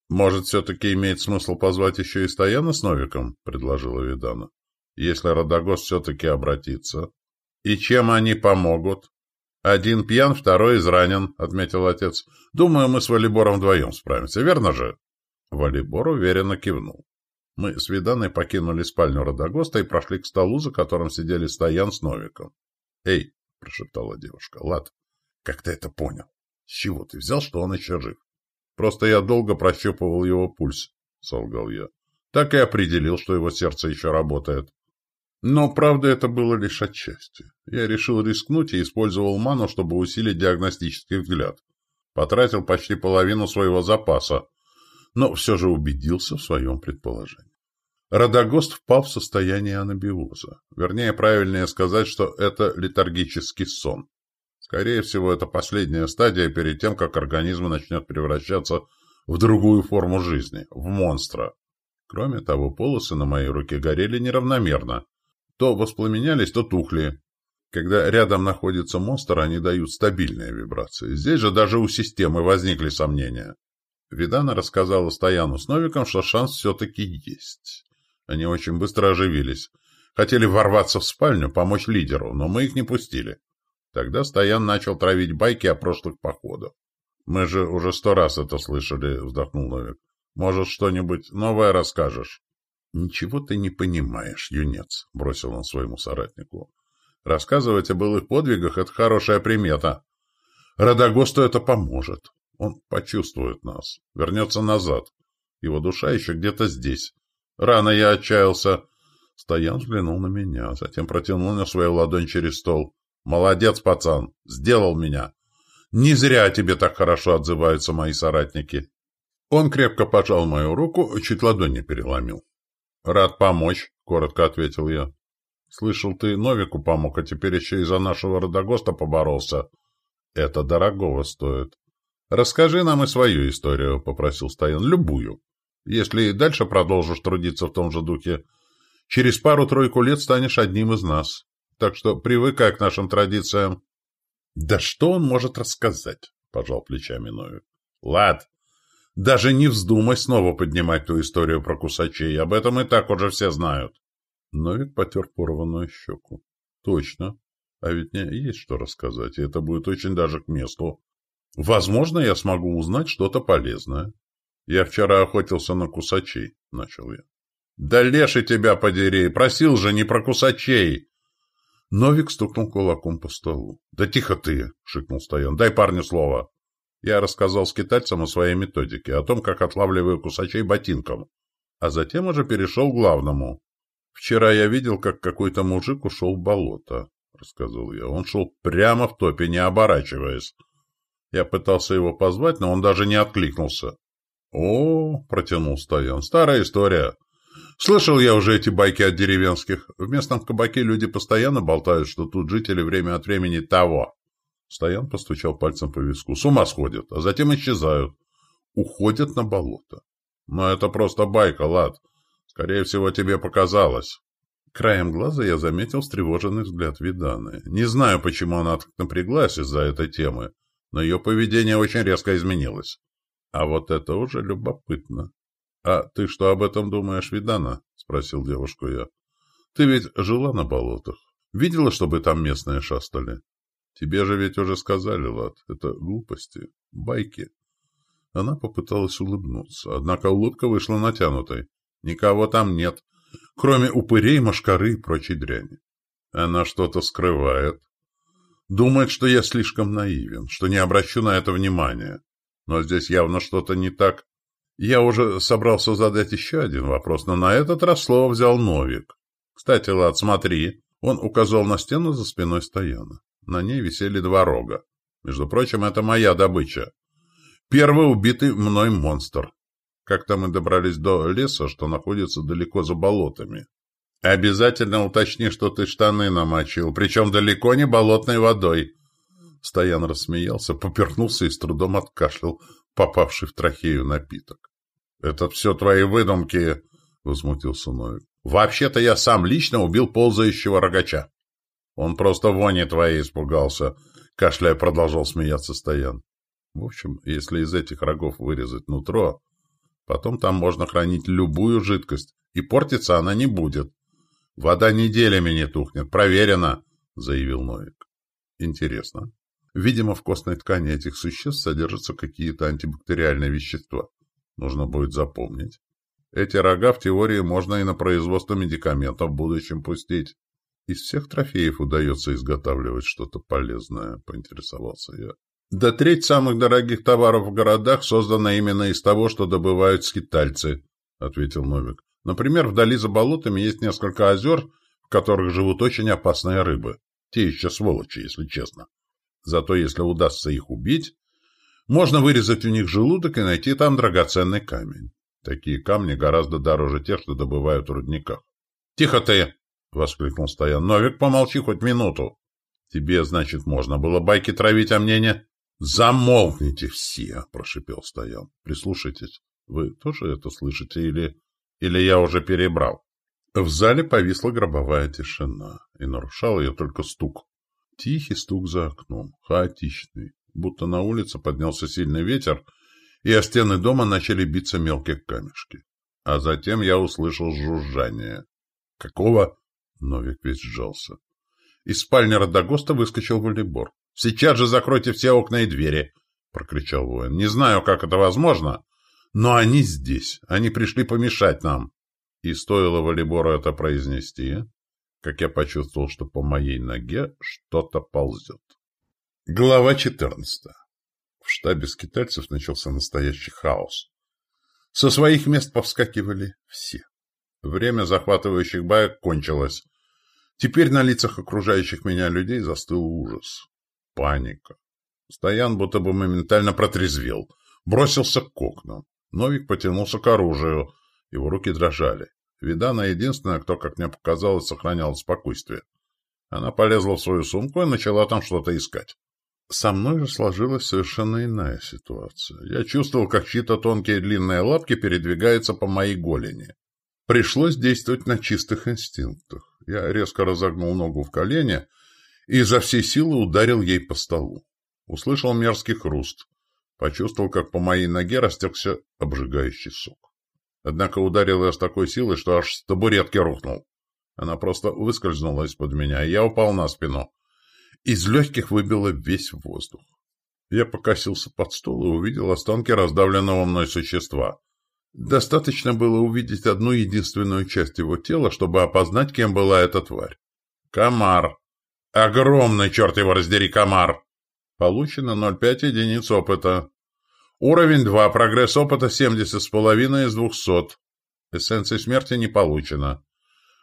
S1: Может, все-таки имеет смысл позвать еще и Стояна с Новиком, предложила Видана. Если Родогос все-таки обратится. И чем они помогут? Один пьян, второй изранен, отметил отец. Думаю, мы с Валибором вдвоем справимся, верно же? Валибор уверенно кивнул. Мы с Виданой покинули спальню Родогоста и прошли к столу, за которым сидели Стоян с Новиком. «Эй, — прошептала девушка. — Лад, как ты это понял? С чего ты взял, что он еще жив? — Просто я долго прощупывал его пульс, — солгал я. Так и определил, что его сердце еще работает. Но, правда, это было лишь отчасти. Я решил рискнуть и использовал ману, чтобы усилить диагностический взгляд. Потратил почти половину своего запаса, но все же убедился в своем предположении. Радагост впал в состояние анабиоза. Вернее, правильнее сказать, что это летаргический сон. Скорее всего, это последняя стадия перед тем, как организм начнет превращаться в другую форму жизни, в монстра. Кроме того, полосы на моей руке горели неравномерно. То воспламенялись, то тухли. Когда рядом находится монстр, они дают стабильные вибрации. Здесь же даже у системы возникли сомнения. Видана рассказала Стояну с Новиком, что шанс все-таки есть. Они очень быстро оживились. Хотели ворваться в спальню, помочь лидеру, но мы их не пустили. Тогда Стоян начал травить байки о прошлых походах. «Мы же уже сто раз это слышали», — вздохнул Новик. «Может, что-нибудь новое расскажешь?» «Ничего ты не понимаешь, юнец», — бросил он своему соратнику. «Рассказывать о былых подвигах — это хорошая примета. Радагосту это поможет. Он почувствует нас, вернется назад. Его душа еще где-то здесь. Рано я отчаялся». Стоян взглянул на меня, затем протянул мне свою ладонь через стол. «Молодец, пацан! Сделал меня! Не зря тебе так хорошо отзываются мои соратники!» Он крепко пожал мою руку, чуть ладонь не переломил. «Рад помочь», — коротко ответил я. «Слышал, ты Новику помог, а теперь еще и за нашего Родогоста поборолся. Это дорогого стоит. Расскажи нам и свою историю», — попросил Стоян, — «любую. Если и дальше продолжишь трудиться в том же духе, через пару-тройку лет станешь одним из нас. Так что привыкай к нашим традициям». «Да что он может рассказать?» — пожал плечами Новик. «Лад, даже не вздумай снова поднимать ту историю про кусачей, об этом и так уже все знают. Новик потер порванную щеку. Точно. А ведь мне есть что рассказать, и это будет очень даже к месту. Возможно, я смогу узнать что-то полезное. Я вчера охотился на кусачей, начал я. Да леший тебя подери, просил же не про кусачей. Новик стукнул кулаком по столу. Да тихо ты, шикнул Стоян, дай парню слово. Я рассказал скитальцам о своей методике, о том, как отлавливаю кусачей ботинком, а затем уже перешел к главному. «Вчера я видел, как какой-то мужик ушел в болото», — рассказал я. «Он шел прямо в топе, не оборачиваясь. Я пытался его позвать, но он даже не откликнулся». «О, — протянул Стоян, — старая история. Слышал я уже эти байки от деревенских. В местном кабаке люди постоянно болтают, что тут жители время от времени того. Стоян постучал пальцем по виску. С ума сходят, а затем исчезают. Уходят на болото. Но это просто байка, Лад. Скорее всего, тебе показалось. Краем глаза я заметил встревоженный взгляд Виданы. Не знаю, почему она так напряглась из-за этой темы, но ее поведение очень резко изменилось. А вот это уже любопытно. — А ты что об этом думаешь, Видана? — спросил девушку я. — Ты ведь жила на болотах. Видела, чтобы там местные шастали? Тебе же ведь уже сказали, Лад, это глупости, байки. Она попыталась улыбнуться, однако улыбка вышла натянутой. Никого там нет, кроме упырей, машкары и прочей дряни. Она что-то скрывает. Думает, что я слишком наивен, что не обращу на это внимания. Но здесь явно что-то не так. Я уже собрался задать еще один вопрос, но на этот раз слово взял Новик. Кстати, Лад, смотри. Он указал на стену за спиной Стояна. На ней висели два рога. Между прочим, это моя добыча. Первый убитый мной монстр. Как-то мы добрались до леса, что находится далеко за болотами. Обязательно уточни, что ты штаны намочил, причем далеко не болотной водой. Стоян рассмеялся, поперхнулся и с трудом откашлял попавший в трахею напиток. — Это все твои выдумки, — возмутился Новик. — Вообще-то я сам лично убил ползающего рогача. Он просто вони твоей испугался, кашляя продолжал смеяться Стоян. В общем, если из этих рогов вырезать нутро, потом там можно хранить любую жидкость, и портиться она не будет. Вода неделями не тухнет, проверено, заявил Новик. Интересно. Видимо, в костной ткани этих существ содержатся какие-то антибактериальные вещества. Нужно будет запомнить. Эти рога в теории можно и на производство медикаментов в будущем пустить. Из всех трофеев удается изготавливать что-то полезное, поинтересовался я. Да треть самых дорогих товаров в городах создана именно из того, что добывают скитальцы, ответил Новик. Например, вдали за болотами есть несколько озер, в которых живут очень опасные рыбы. Те еще сволочи, если честно. Зато если удастся их убить, можно вырезать у них желудок и найти там драгоценный камень. Такие камни гораздо дороже тех, что добывают в рудниках. — Тихо ты! — воскликнул Стоян. — Новик, помолчи хоть минуту. — Тебе, значит, можно было байки травить, а мне не... — Замолкните все! — прошипел Стоян. — Прислушайтесь. Вы тоже это слышите или... Или я уже перебрал? В зале повисла гробовая тишина, и нарушал ее только стук. Тихий стук за окном, хаотичный, будто на улице поднялся сильный ветер, и о стены дома начали биться мелкие камешки. А затем я услышал жужжание. «Какого?» — Новик весь сжался. Из спальни Родогоста выскочил волейбор. «Сейчас же закройте все окна и двери!» — прокричал воин. «Не знаю, как это возможно, но они здесь. Они пришли помешать нам!» И стоило волейбору это произнести, как я почувствовал, что по моей ноге что-то ползет. Глава 14. В штабе скитальцев начался настоящий хаос. Со своих мест повскакивали все. Время захватывающих баек кончилось. Теперь на лицах окружающих меня людей застыл ужас. Паника. Стоян будто бы моментально протрезвел. Бросился к окнам. Новик потянулся к оружию. Его руки дрожали. Видана единственная, кто, как мне показалось, сохранял спокойствие. Она полезла в свою сумку и начала там что-то искать. Со мной же сложилась совершенно иная ситуация. Я чувствовал, как чьи-то тонкие длинные лапки передвигаются по моей голени. Пришлось действовать на чистых инстинктах. Я резко разогнул ногу в колене и изо всей силы ударил ей по столу. Услышал мерзкий хруст. Почувствовал, как по моей ноге растекся обжигающий сок. Однако ударил я с такой силой, что аж с табуретки рухнул. Она просто выскользнула из-под меня, и я упал на спину. Из легких выбило весь воздух. Я покосился под стол и увидел останки раздавленного мной существа. Достаточно было увидеть одну единственную часть его тела, чтобы опознать, кем была эта тварь. Комар. Огромный, черт его раздери, комар. Получено 0,5 единиц опыта. Уровень 2. Прогресс опыта 70,5 из 200. Эссенции смерти не получено.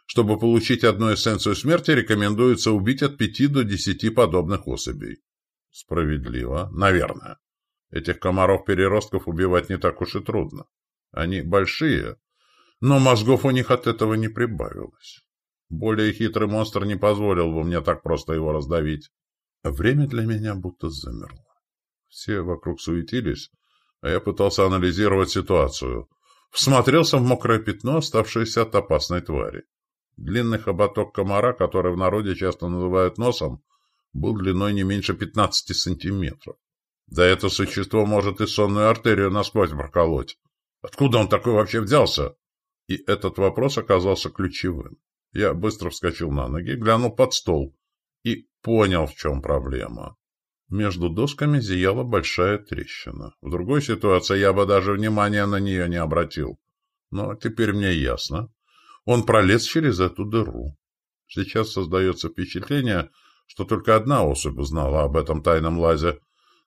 S1: Чтобы получить одну эссенцию смерти, рекомендуется убить от 5 до 10 подобных особей. Справедливо. Наверное. Этих комаров-переростков убивать не так уж и трудно. Они большие, но мозгов у них от этого не прибавилось. Более хитрый монстр не позволил бы мне так просто его раздавить. Время для меня будто замерло. Все вокруг суетились, а я пытался анализировать ситуацию. Всмотрелся в мокрое пятно, оставшееся от опасной твари. Длинный хоботок комара, который в народе часто называют носом, был длиной не меньше 15 сантиметров. Да это существо может и сонную артерию насквозь проколоть. Откуда он такой вообще взялся? И этот вопрос оказался ключевым. Я быстро вскочил на ноги, глянул под стол и понял, в чем проблема. Между досками зияла большая трещина. В другой ситуации я бы даже внимания на нее не обратил. Но теперь мне ясно. Он пролез через эту дыру. Сейчас создается впечатление, что только одна особь узнала об этом тайном лазе.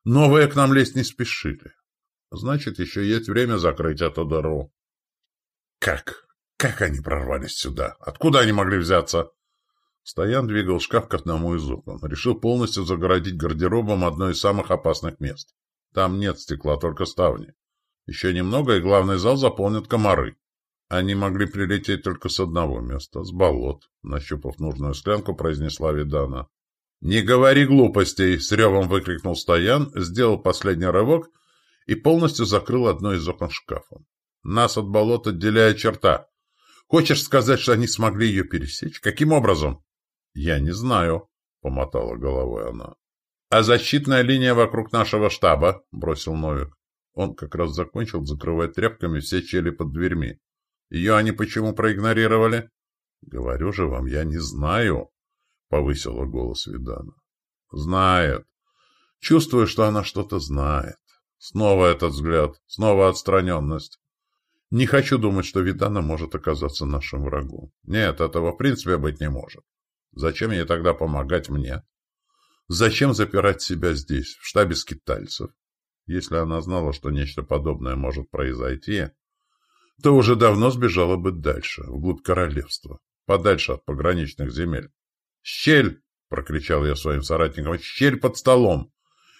S1: Новые к нам лезть не спешили. Значит, еще есть время закрыть эту дыру. Как? Как они прорвались сюда? Откуда они могли взяться? Стоян двигал шкаф к одному из окон. Решил полностью загородить гардеробом одно из самых опасных мест. Там нет стекла, только ставни. Еще немного, и главный зал заполнят комары. Они могли прилететь только с одного места, с болот. Нащупав нужную склянку, произнесла Видана. «Не говори глупостей!» — с ревом выкрикнул Стоян, сделал последний рывок и полностью закрыл одно из окон шкафом. «Нас от болот отделяет черта. Хочешь сказать, что они смогли ее пересечь? Каким образом?» «Я не знаю», — помотала головой она. «А защитная линия вокруг нашего штаба?» — бросил Новик. Он как раз закончил закрывать тряпками все щели под дверьми. «Ее они почему проигнорировали?» «Говорю же вам, я не знаю», — повысила голос Видана. «Знает. Чувствую, что она что-то знает. Снова этот взгляд, снова отстраненность. Не хочу думать, что Видана может оказаться нашим врагом. Нет, этого в принципе быть не может. Зачем ей тогда помогать мне? Зачем запирать себя здесь, в штабе скитальцев? Если она знала, что нечто подобное может произойти, то уже давно сбежала бы дальше, вглубь королевства, подальше от пограничных земель. «Щель!» — прокричал я своим соратникам. «Щель под столом!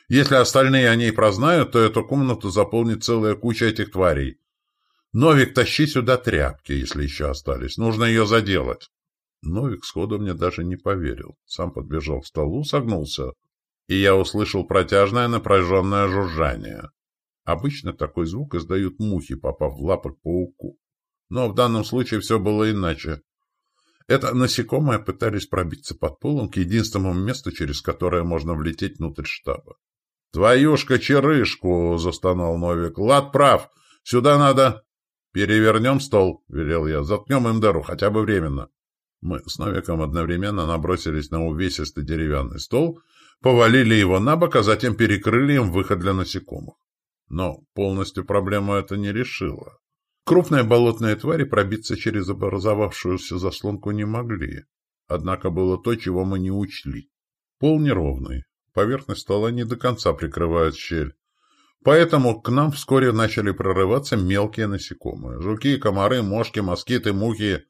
S1: Если остальные о ней прознают, то эту комнату заполнит целая куча этих тварей. «Новик, тащи сюда тряпки, если еще остались. Нужно ее заделать». Новик сходу мне даже не поверил. Сам подбежал к столу, согнулся. И я услышал протяжное напряженное жужжание. Обычно такой звук издают мухи, попав в лапы к пауку. Но в данном случае все было иначе. Это насекомые пытались пробиться под полом к единственному месту, через которое можно влететь внутрь штаба. «Твоюшка-черышку!» — застонал Новик. «Лад прав! Сюда надо...» «Перевернем стол», — велел я. «Заткнем им дыру, хотя бы временно». Мы с Новиком одновременно набросились на увесистый деревянный стол, повалили его на бок, а затем перекрыли им выход для насекомых. Но полностью проблему это не решило. Крупные болотные твари пробиться через образовавшуюся заслонку не могли. Однако было то, чего мы не учли. Пол неровный, поверхность стола не до конца прикрывает щель. Поэтому к нам вскоре начали прорываться мелкие насекомые. Жуки, комары, мошки, москиты, мухи.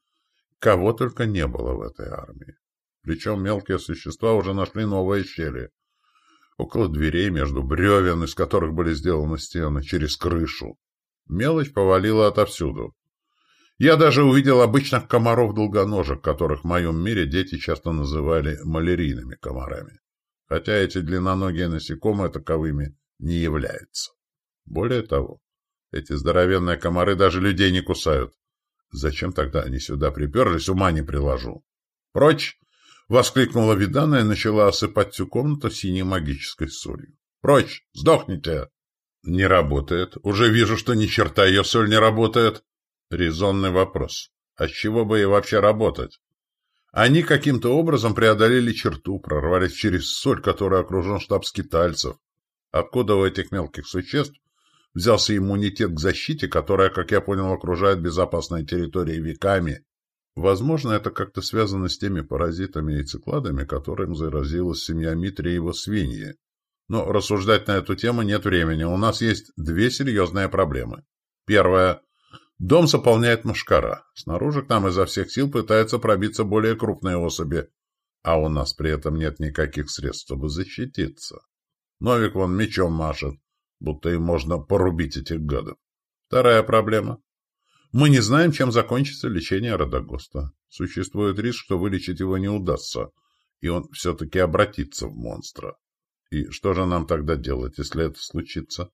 S1: Кого только не было в этой армии. Причем мелкие существа уже нашли новые щели. Около дверей, между бревен, из которых были сделаны стены, через крышу. Мелочь повалила отовсюду. Я даже увидел обычных комаров-долгоножек, которых в моем мире дети часто называли малярийными комарами. Хотя эти длинноногие насекомые таковыми не являются. Более того, эти здоровенные комары даже людей не кусают. Зачем тогда они сюда приперлись, ума не приложу. «Прочь!» — воскликнула Видана и начала осыпать всю комнату синей магической солью. «Прочь! Сдохните!» «Не работает. Уже вижу, что ни черта ее соль не работает». Резонный вопрос. А с чего бы ей вообще работать? Они каким-то образом преодолели черту, прорвались через соль, которая окружен штаб скитальцев. Откуда у этих мелких существ взялся иммунитет к защите, которая, как я понял, окружает безопасные территории веками? Возможно, это как-то связано с теми паразитами и цикладами, которым заразилась семья Митрия и его свиньи. Но рассуждать на эту тему нет времени. У нас есть две серьезные проблемы. Первая. Дом заполняет мушкара. Снаружи к нам изо всех сил пытаются пробиться более крупные особи. А у нас при этом нет никаких средств, чтобы защититься. Новик вон мечом машет, будто им можно порубить этих гадов. Вторая проблема. Мы не знаем, чем закончится лечение Родогоста. Существует риск, что вылечить его не удастся, и он все-таки обратится в монстра. И что же нам тогда делать, если это случится?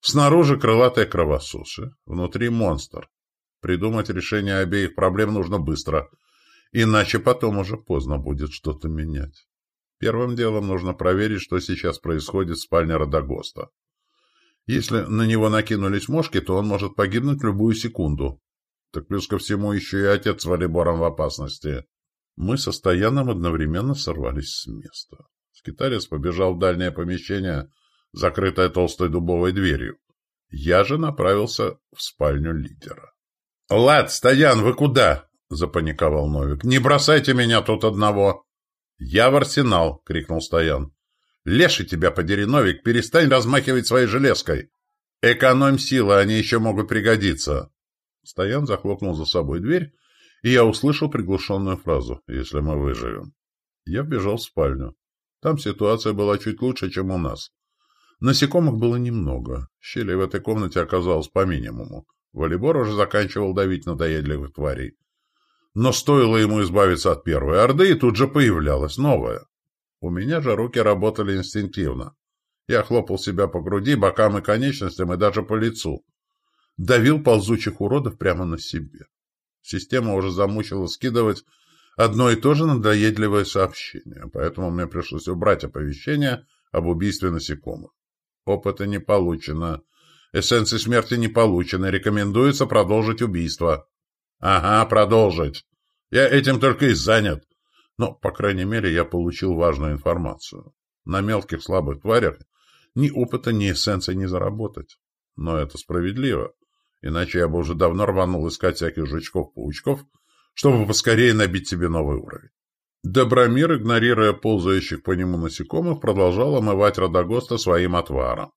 S1: Снаружи крылатые кровососы, внутри монстр. Придумать решение обеих проблем нужно быстро, иначе потом уже поздно будет что-то менять. Первым делом нужно проверить, что сейчас происходит в спальне Родогоста. Если на него накинулись мошки, то он может погибнуть любую секунду. Так плюс ко всему еще и отец с волейбором в опасности. Мы со Стояном одновременно сорвались с места. Скиталец побежал в дальнее помещение, закрытое толстой дубовой дверью. Я же направился в спальню лидера. — Лад, Стоян, вы куда? — запаниковал Новик. — Не бросайте меня тут одного! — Я в арсенал! — крикнул Стоян. Леший тебя подери, Новик, перестань размахивать своей железкой. Экономь силы, они еще могут пригодиться. Стоян захлопнул за собой дверь, и я услышал приглушенную фразу «если мы выживем». Я вбежал в спальню. Там ситуация была чуть лучше, чем у нас. Насекомых было немного. Щелей в этой комнате оказалось по минимуму. Волейбор уже заканчивал давить надоедливых тварей. Но стоило ему избавиться от первой орды, и тут же появлялась новая. У меня же руки работали инстинктивно. Я хлопал себя по груди, бокам и конечностям, и даже по лицу. Давил ползучих уродов прямо на себе. Система уже замучила скидывать одно и то же надоедливое сообщение, поэтому мне пришлось убрать оповещение об убийстве насекомых. Опыта не получено. Эссенции смерти не получены. Рекомендуется продолжить убийство. Ага, продолжить. Я этим только и занят. Но, по крайней мере, я получил важную информацию. На мелких слабых тварях ни опыта, ни эссенции не заработать. Но это справедливо. Иначе я бы уже давно рванул искать всяких жучков-паучков, чтобы поскорее набить себе новый уровень. Добромир, игнорируя ползающих по нему насекомых, продолжал омывать Родогоста своим отваром.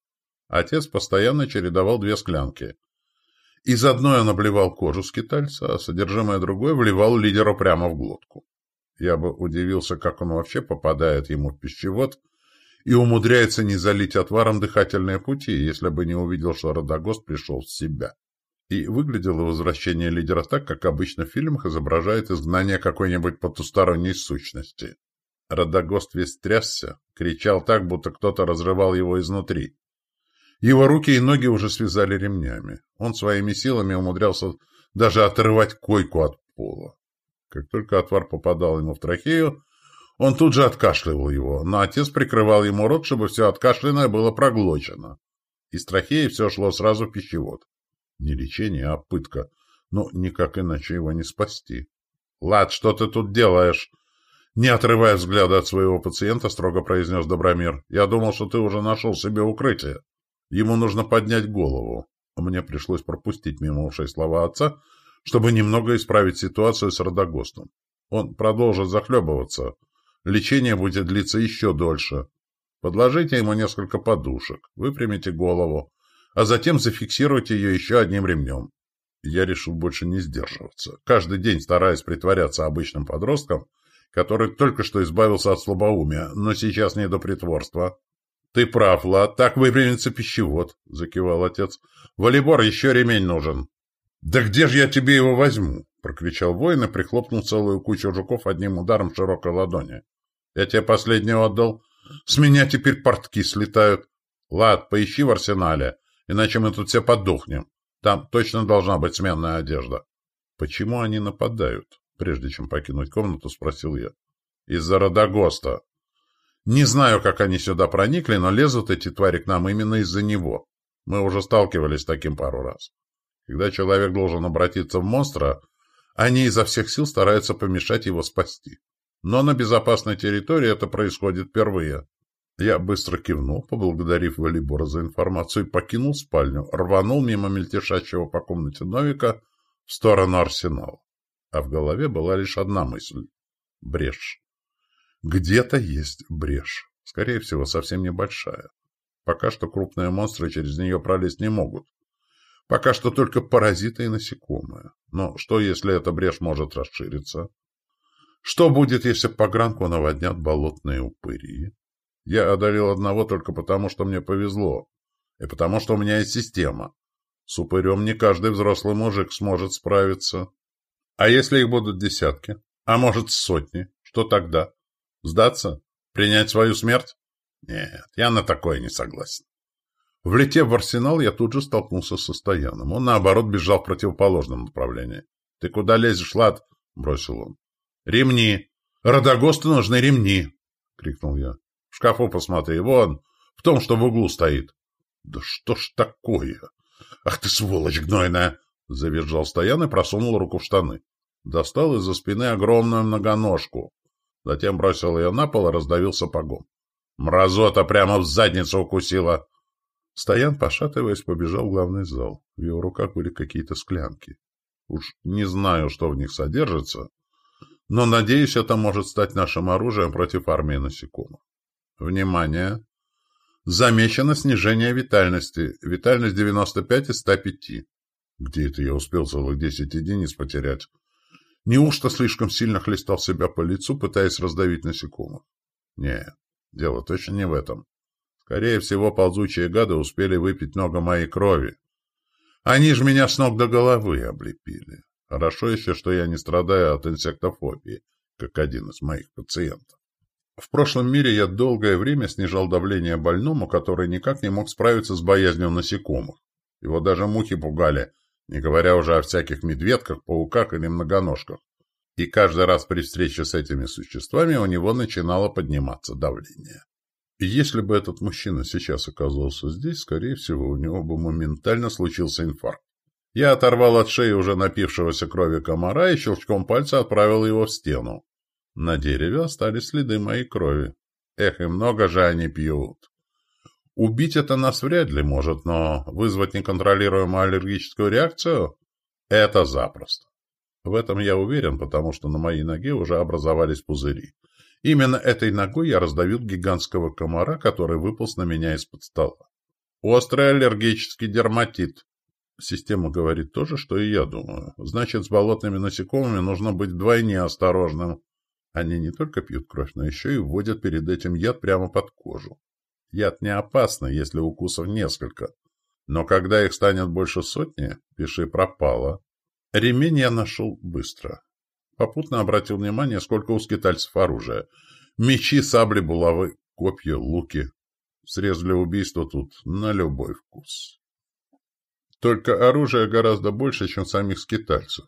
S1: Отец постоянно чередовал две склянки. Из одной он обливал кожу скитальца, а содержимое другой вливал лидеру прямо в глотку. Я бы удивился, как он вообще попадает ему в пищевод и умудряется не залить отваром дыхательные пути, если бы не увидел, что Родогост пришел в себя. И выглядело возвращение лидера так, как обычно в фильмах изображает изгнание какой-нибудь потусторонней сущности. Радагост весь трясся, кричал так, будто кто-то разрывал его изнутри. Его руки и ноги уже связали ремнями. Он своими силами умудрялся даже отрывать койку от пола. Как только отвар попадал ему в трахею, он тут же откашливал его, но отец прикрывал ему рот, чтобы все откашленное было проглочено. Из трахеи все шло сразу в пищевод. Не лечение, а пытка. Но никак иначе его не спасти. — Лад, что ты тут делаешь? Не отрывая взгляда от своего пациента, строго произнес Добромир. — Я думал, что ты уже нашел себе укрытие. Ему нужно поднять голову. Мне пришлось пропустить мимо ушей слова отца, чтобы немного исправить ситуацию с Родогостом. Он продолжит захлебываться. Лечение будет длиться еще дольше. Подложите ему несколько подушек, выпрямите голову, а затем зафиксируйте ее еще одним ремнем. Я решил больше не сдерживаться, каждый день стараясь притворяться обычным подростком, который только что избавился от слабоумия, но сейчас не до притворства. — Ты прав, Влад, так выпрямится пищевод, — закивал отец. — Волейбор, еще ремень нужен. — Да где же я тебе его возьму? — прокричал воин и прихлопнул целую кучу жуков одним ударом широкой ладони. — Я тебе последнего отдал. С меня теперь портки слетают. Лад, поищи в арсенале, иначе мы тут все подохнем. Там точно должна быть сменная одежда. — Почему они нападают? Прежде чем покинуть комнату, спросил я. — Из-за Родогоста. Не знаю, как они сюда проникли, но лезут эти твари к нам именно из-за него. Мы уже сталкивались с таким пару раз. Когда человек должен обратиться в монстра, они изо всех сил стараются помешать его спасти. Но на безопасной территории это происходит впервые. Я быстро кивнул, поблагодарив Валибора за информацию, и покинул спальню, рванул мимо мельтешащего по комнате Новика в сторону арсенала. А в голове была лишь одна мысль — брешь. Где-то есть брешь. Скорее всего, совсем небольшая. Пока что крупные монстры через нее пролезть не могут. Пока что только паразиты и насекомые. Но что, если эта брешь может расшириться? Что будет, если погранку наводнят болотные упыри? Я одолел одного только потому, что мне повезло. И потому, что у меня есть система. С упырем не каждый взрослый мужик сможет справиться. А если их будут десятки? А может, сотни? Что тогда? Сдаться? Принять свою смерть? Нет, я на такое не согласен. Влетев в арсенал, я тут же столкнулся со Стояном. Он, наоборот, бежал в противоположном направлении. — Ты куда лезешь, Лад? — бросил он. — Ремни! Родогосту нужны ремни! — крикнул я. — В шкафу посмотри, вон, в том, что в углу стоит. — Да что ж такое? Ах ты сволочь гнойная! — завизжал Стоян и просунул руку в штаны. Достал из-за спины огромную многоножку. Затем бросил ее на пол и раздавил сапогом. Мразота прямо в задницу укусила. Стоян, пошатываясь, побежал в главный зал. В его руках были какие-то склянки. Уж не знаю, что в них содержится, но, надеюсь, это может стать нашим оружием против армии насекомых. Внимание! Замечено снижение витальности. Витальность 95 из 105. Где это я успел целых 10 единиц потерять? Неужто слишком сильно хлестал себя по лицу, пытаясь раздавить насекомых? Нет, дело точно не в этом. Скорее всего, ползучие гады успели выпить много моей крови. Они же меня с ног до головы облепили. Хорошо еще, что я не страдаю от инсектофобии, как один из моих пациентов. В прошлом мире я долгое время снижал давление больному, который никак не мог справиться с боязнью насекомых. Его даже мухи пугали, не говоря уже о всяких медведках, пауках или многоножках. И каждый раз при встрече с этими существами у него начинало подниматься давление. И если бы этот мужчина сейчас оказался здесь, скорее всего, у него бы моментально случился инфаркт. Я оторвал от шеи уже напившегося крови комара и щелчком пальца отправил его в стену. На дереве остались следы моей крови. Эх, и много же они пьют. Убить это нас вряд ли может, но вызвать неконтролируемую аллергическую реакцию – это запросто. В этом я уверен, потому что на моей ноге уже образовались пузыри. Именно этой ногой я раздавил гигантского комара, который выполз на меня из-под стола. Острый аллергический дерматит. Система говорит то же, что и я думаю. Значит, с болотными насекомыми нужно быть вдвойне осторожным. Они не только пьют кровь, но еще и вводят перед этим яд прямо под кожу. Яд не опасный, если укусов несколько. Но когда их станет больше сотни, пиши пропало. Ремень я нашел быстро. Попутно обратил внимание, сколько у скитальцев оружия. Мечи, сабли, булавы, копья, луки. Срез для убийства тут на любой вкус. Только оружия гораздо больше, чем самих скитальцев.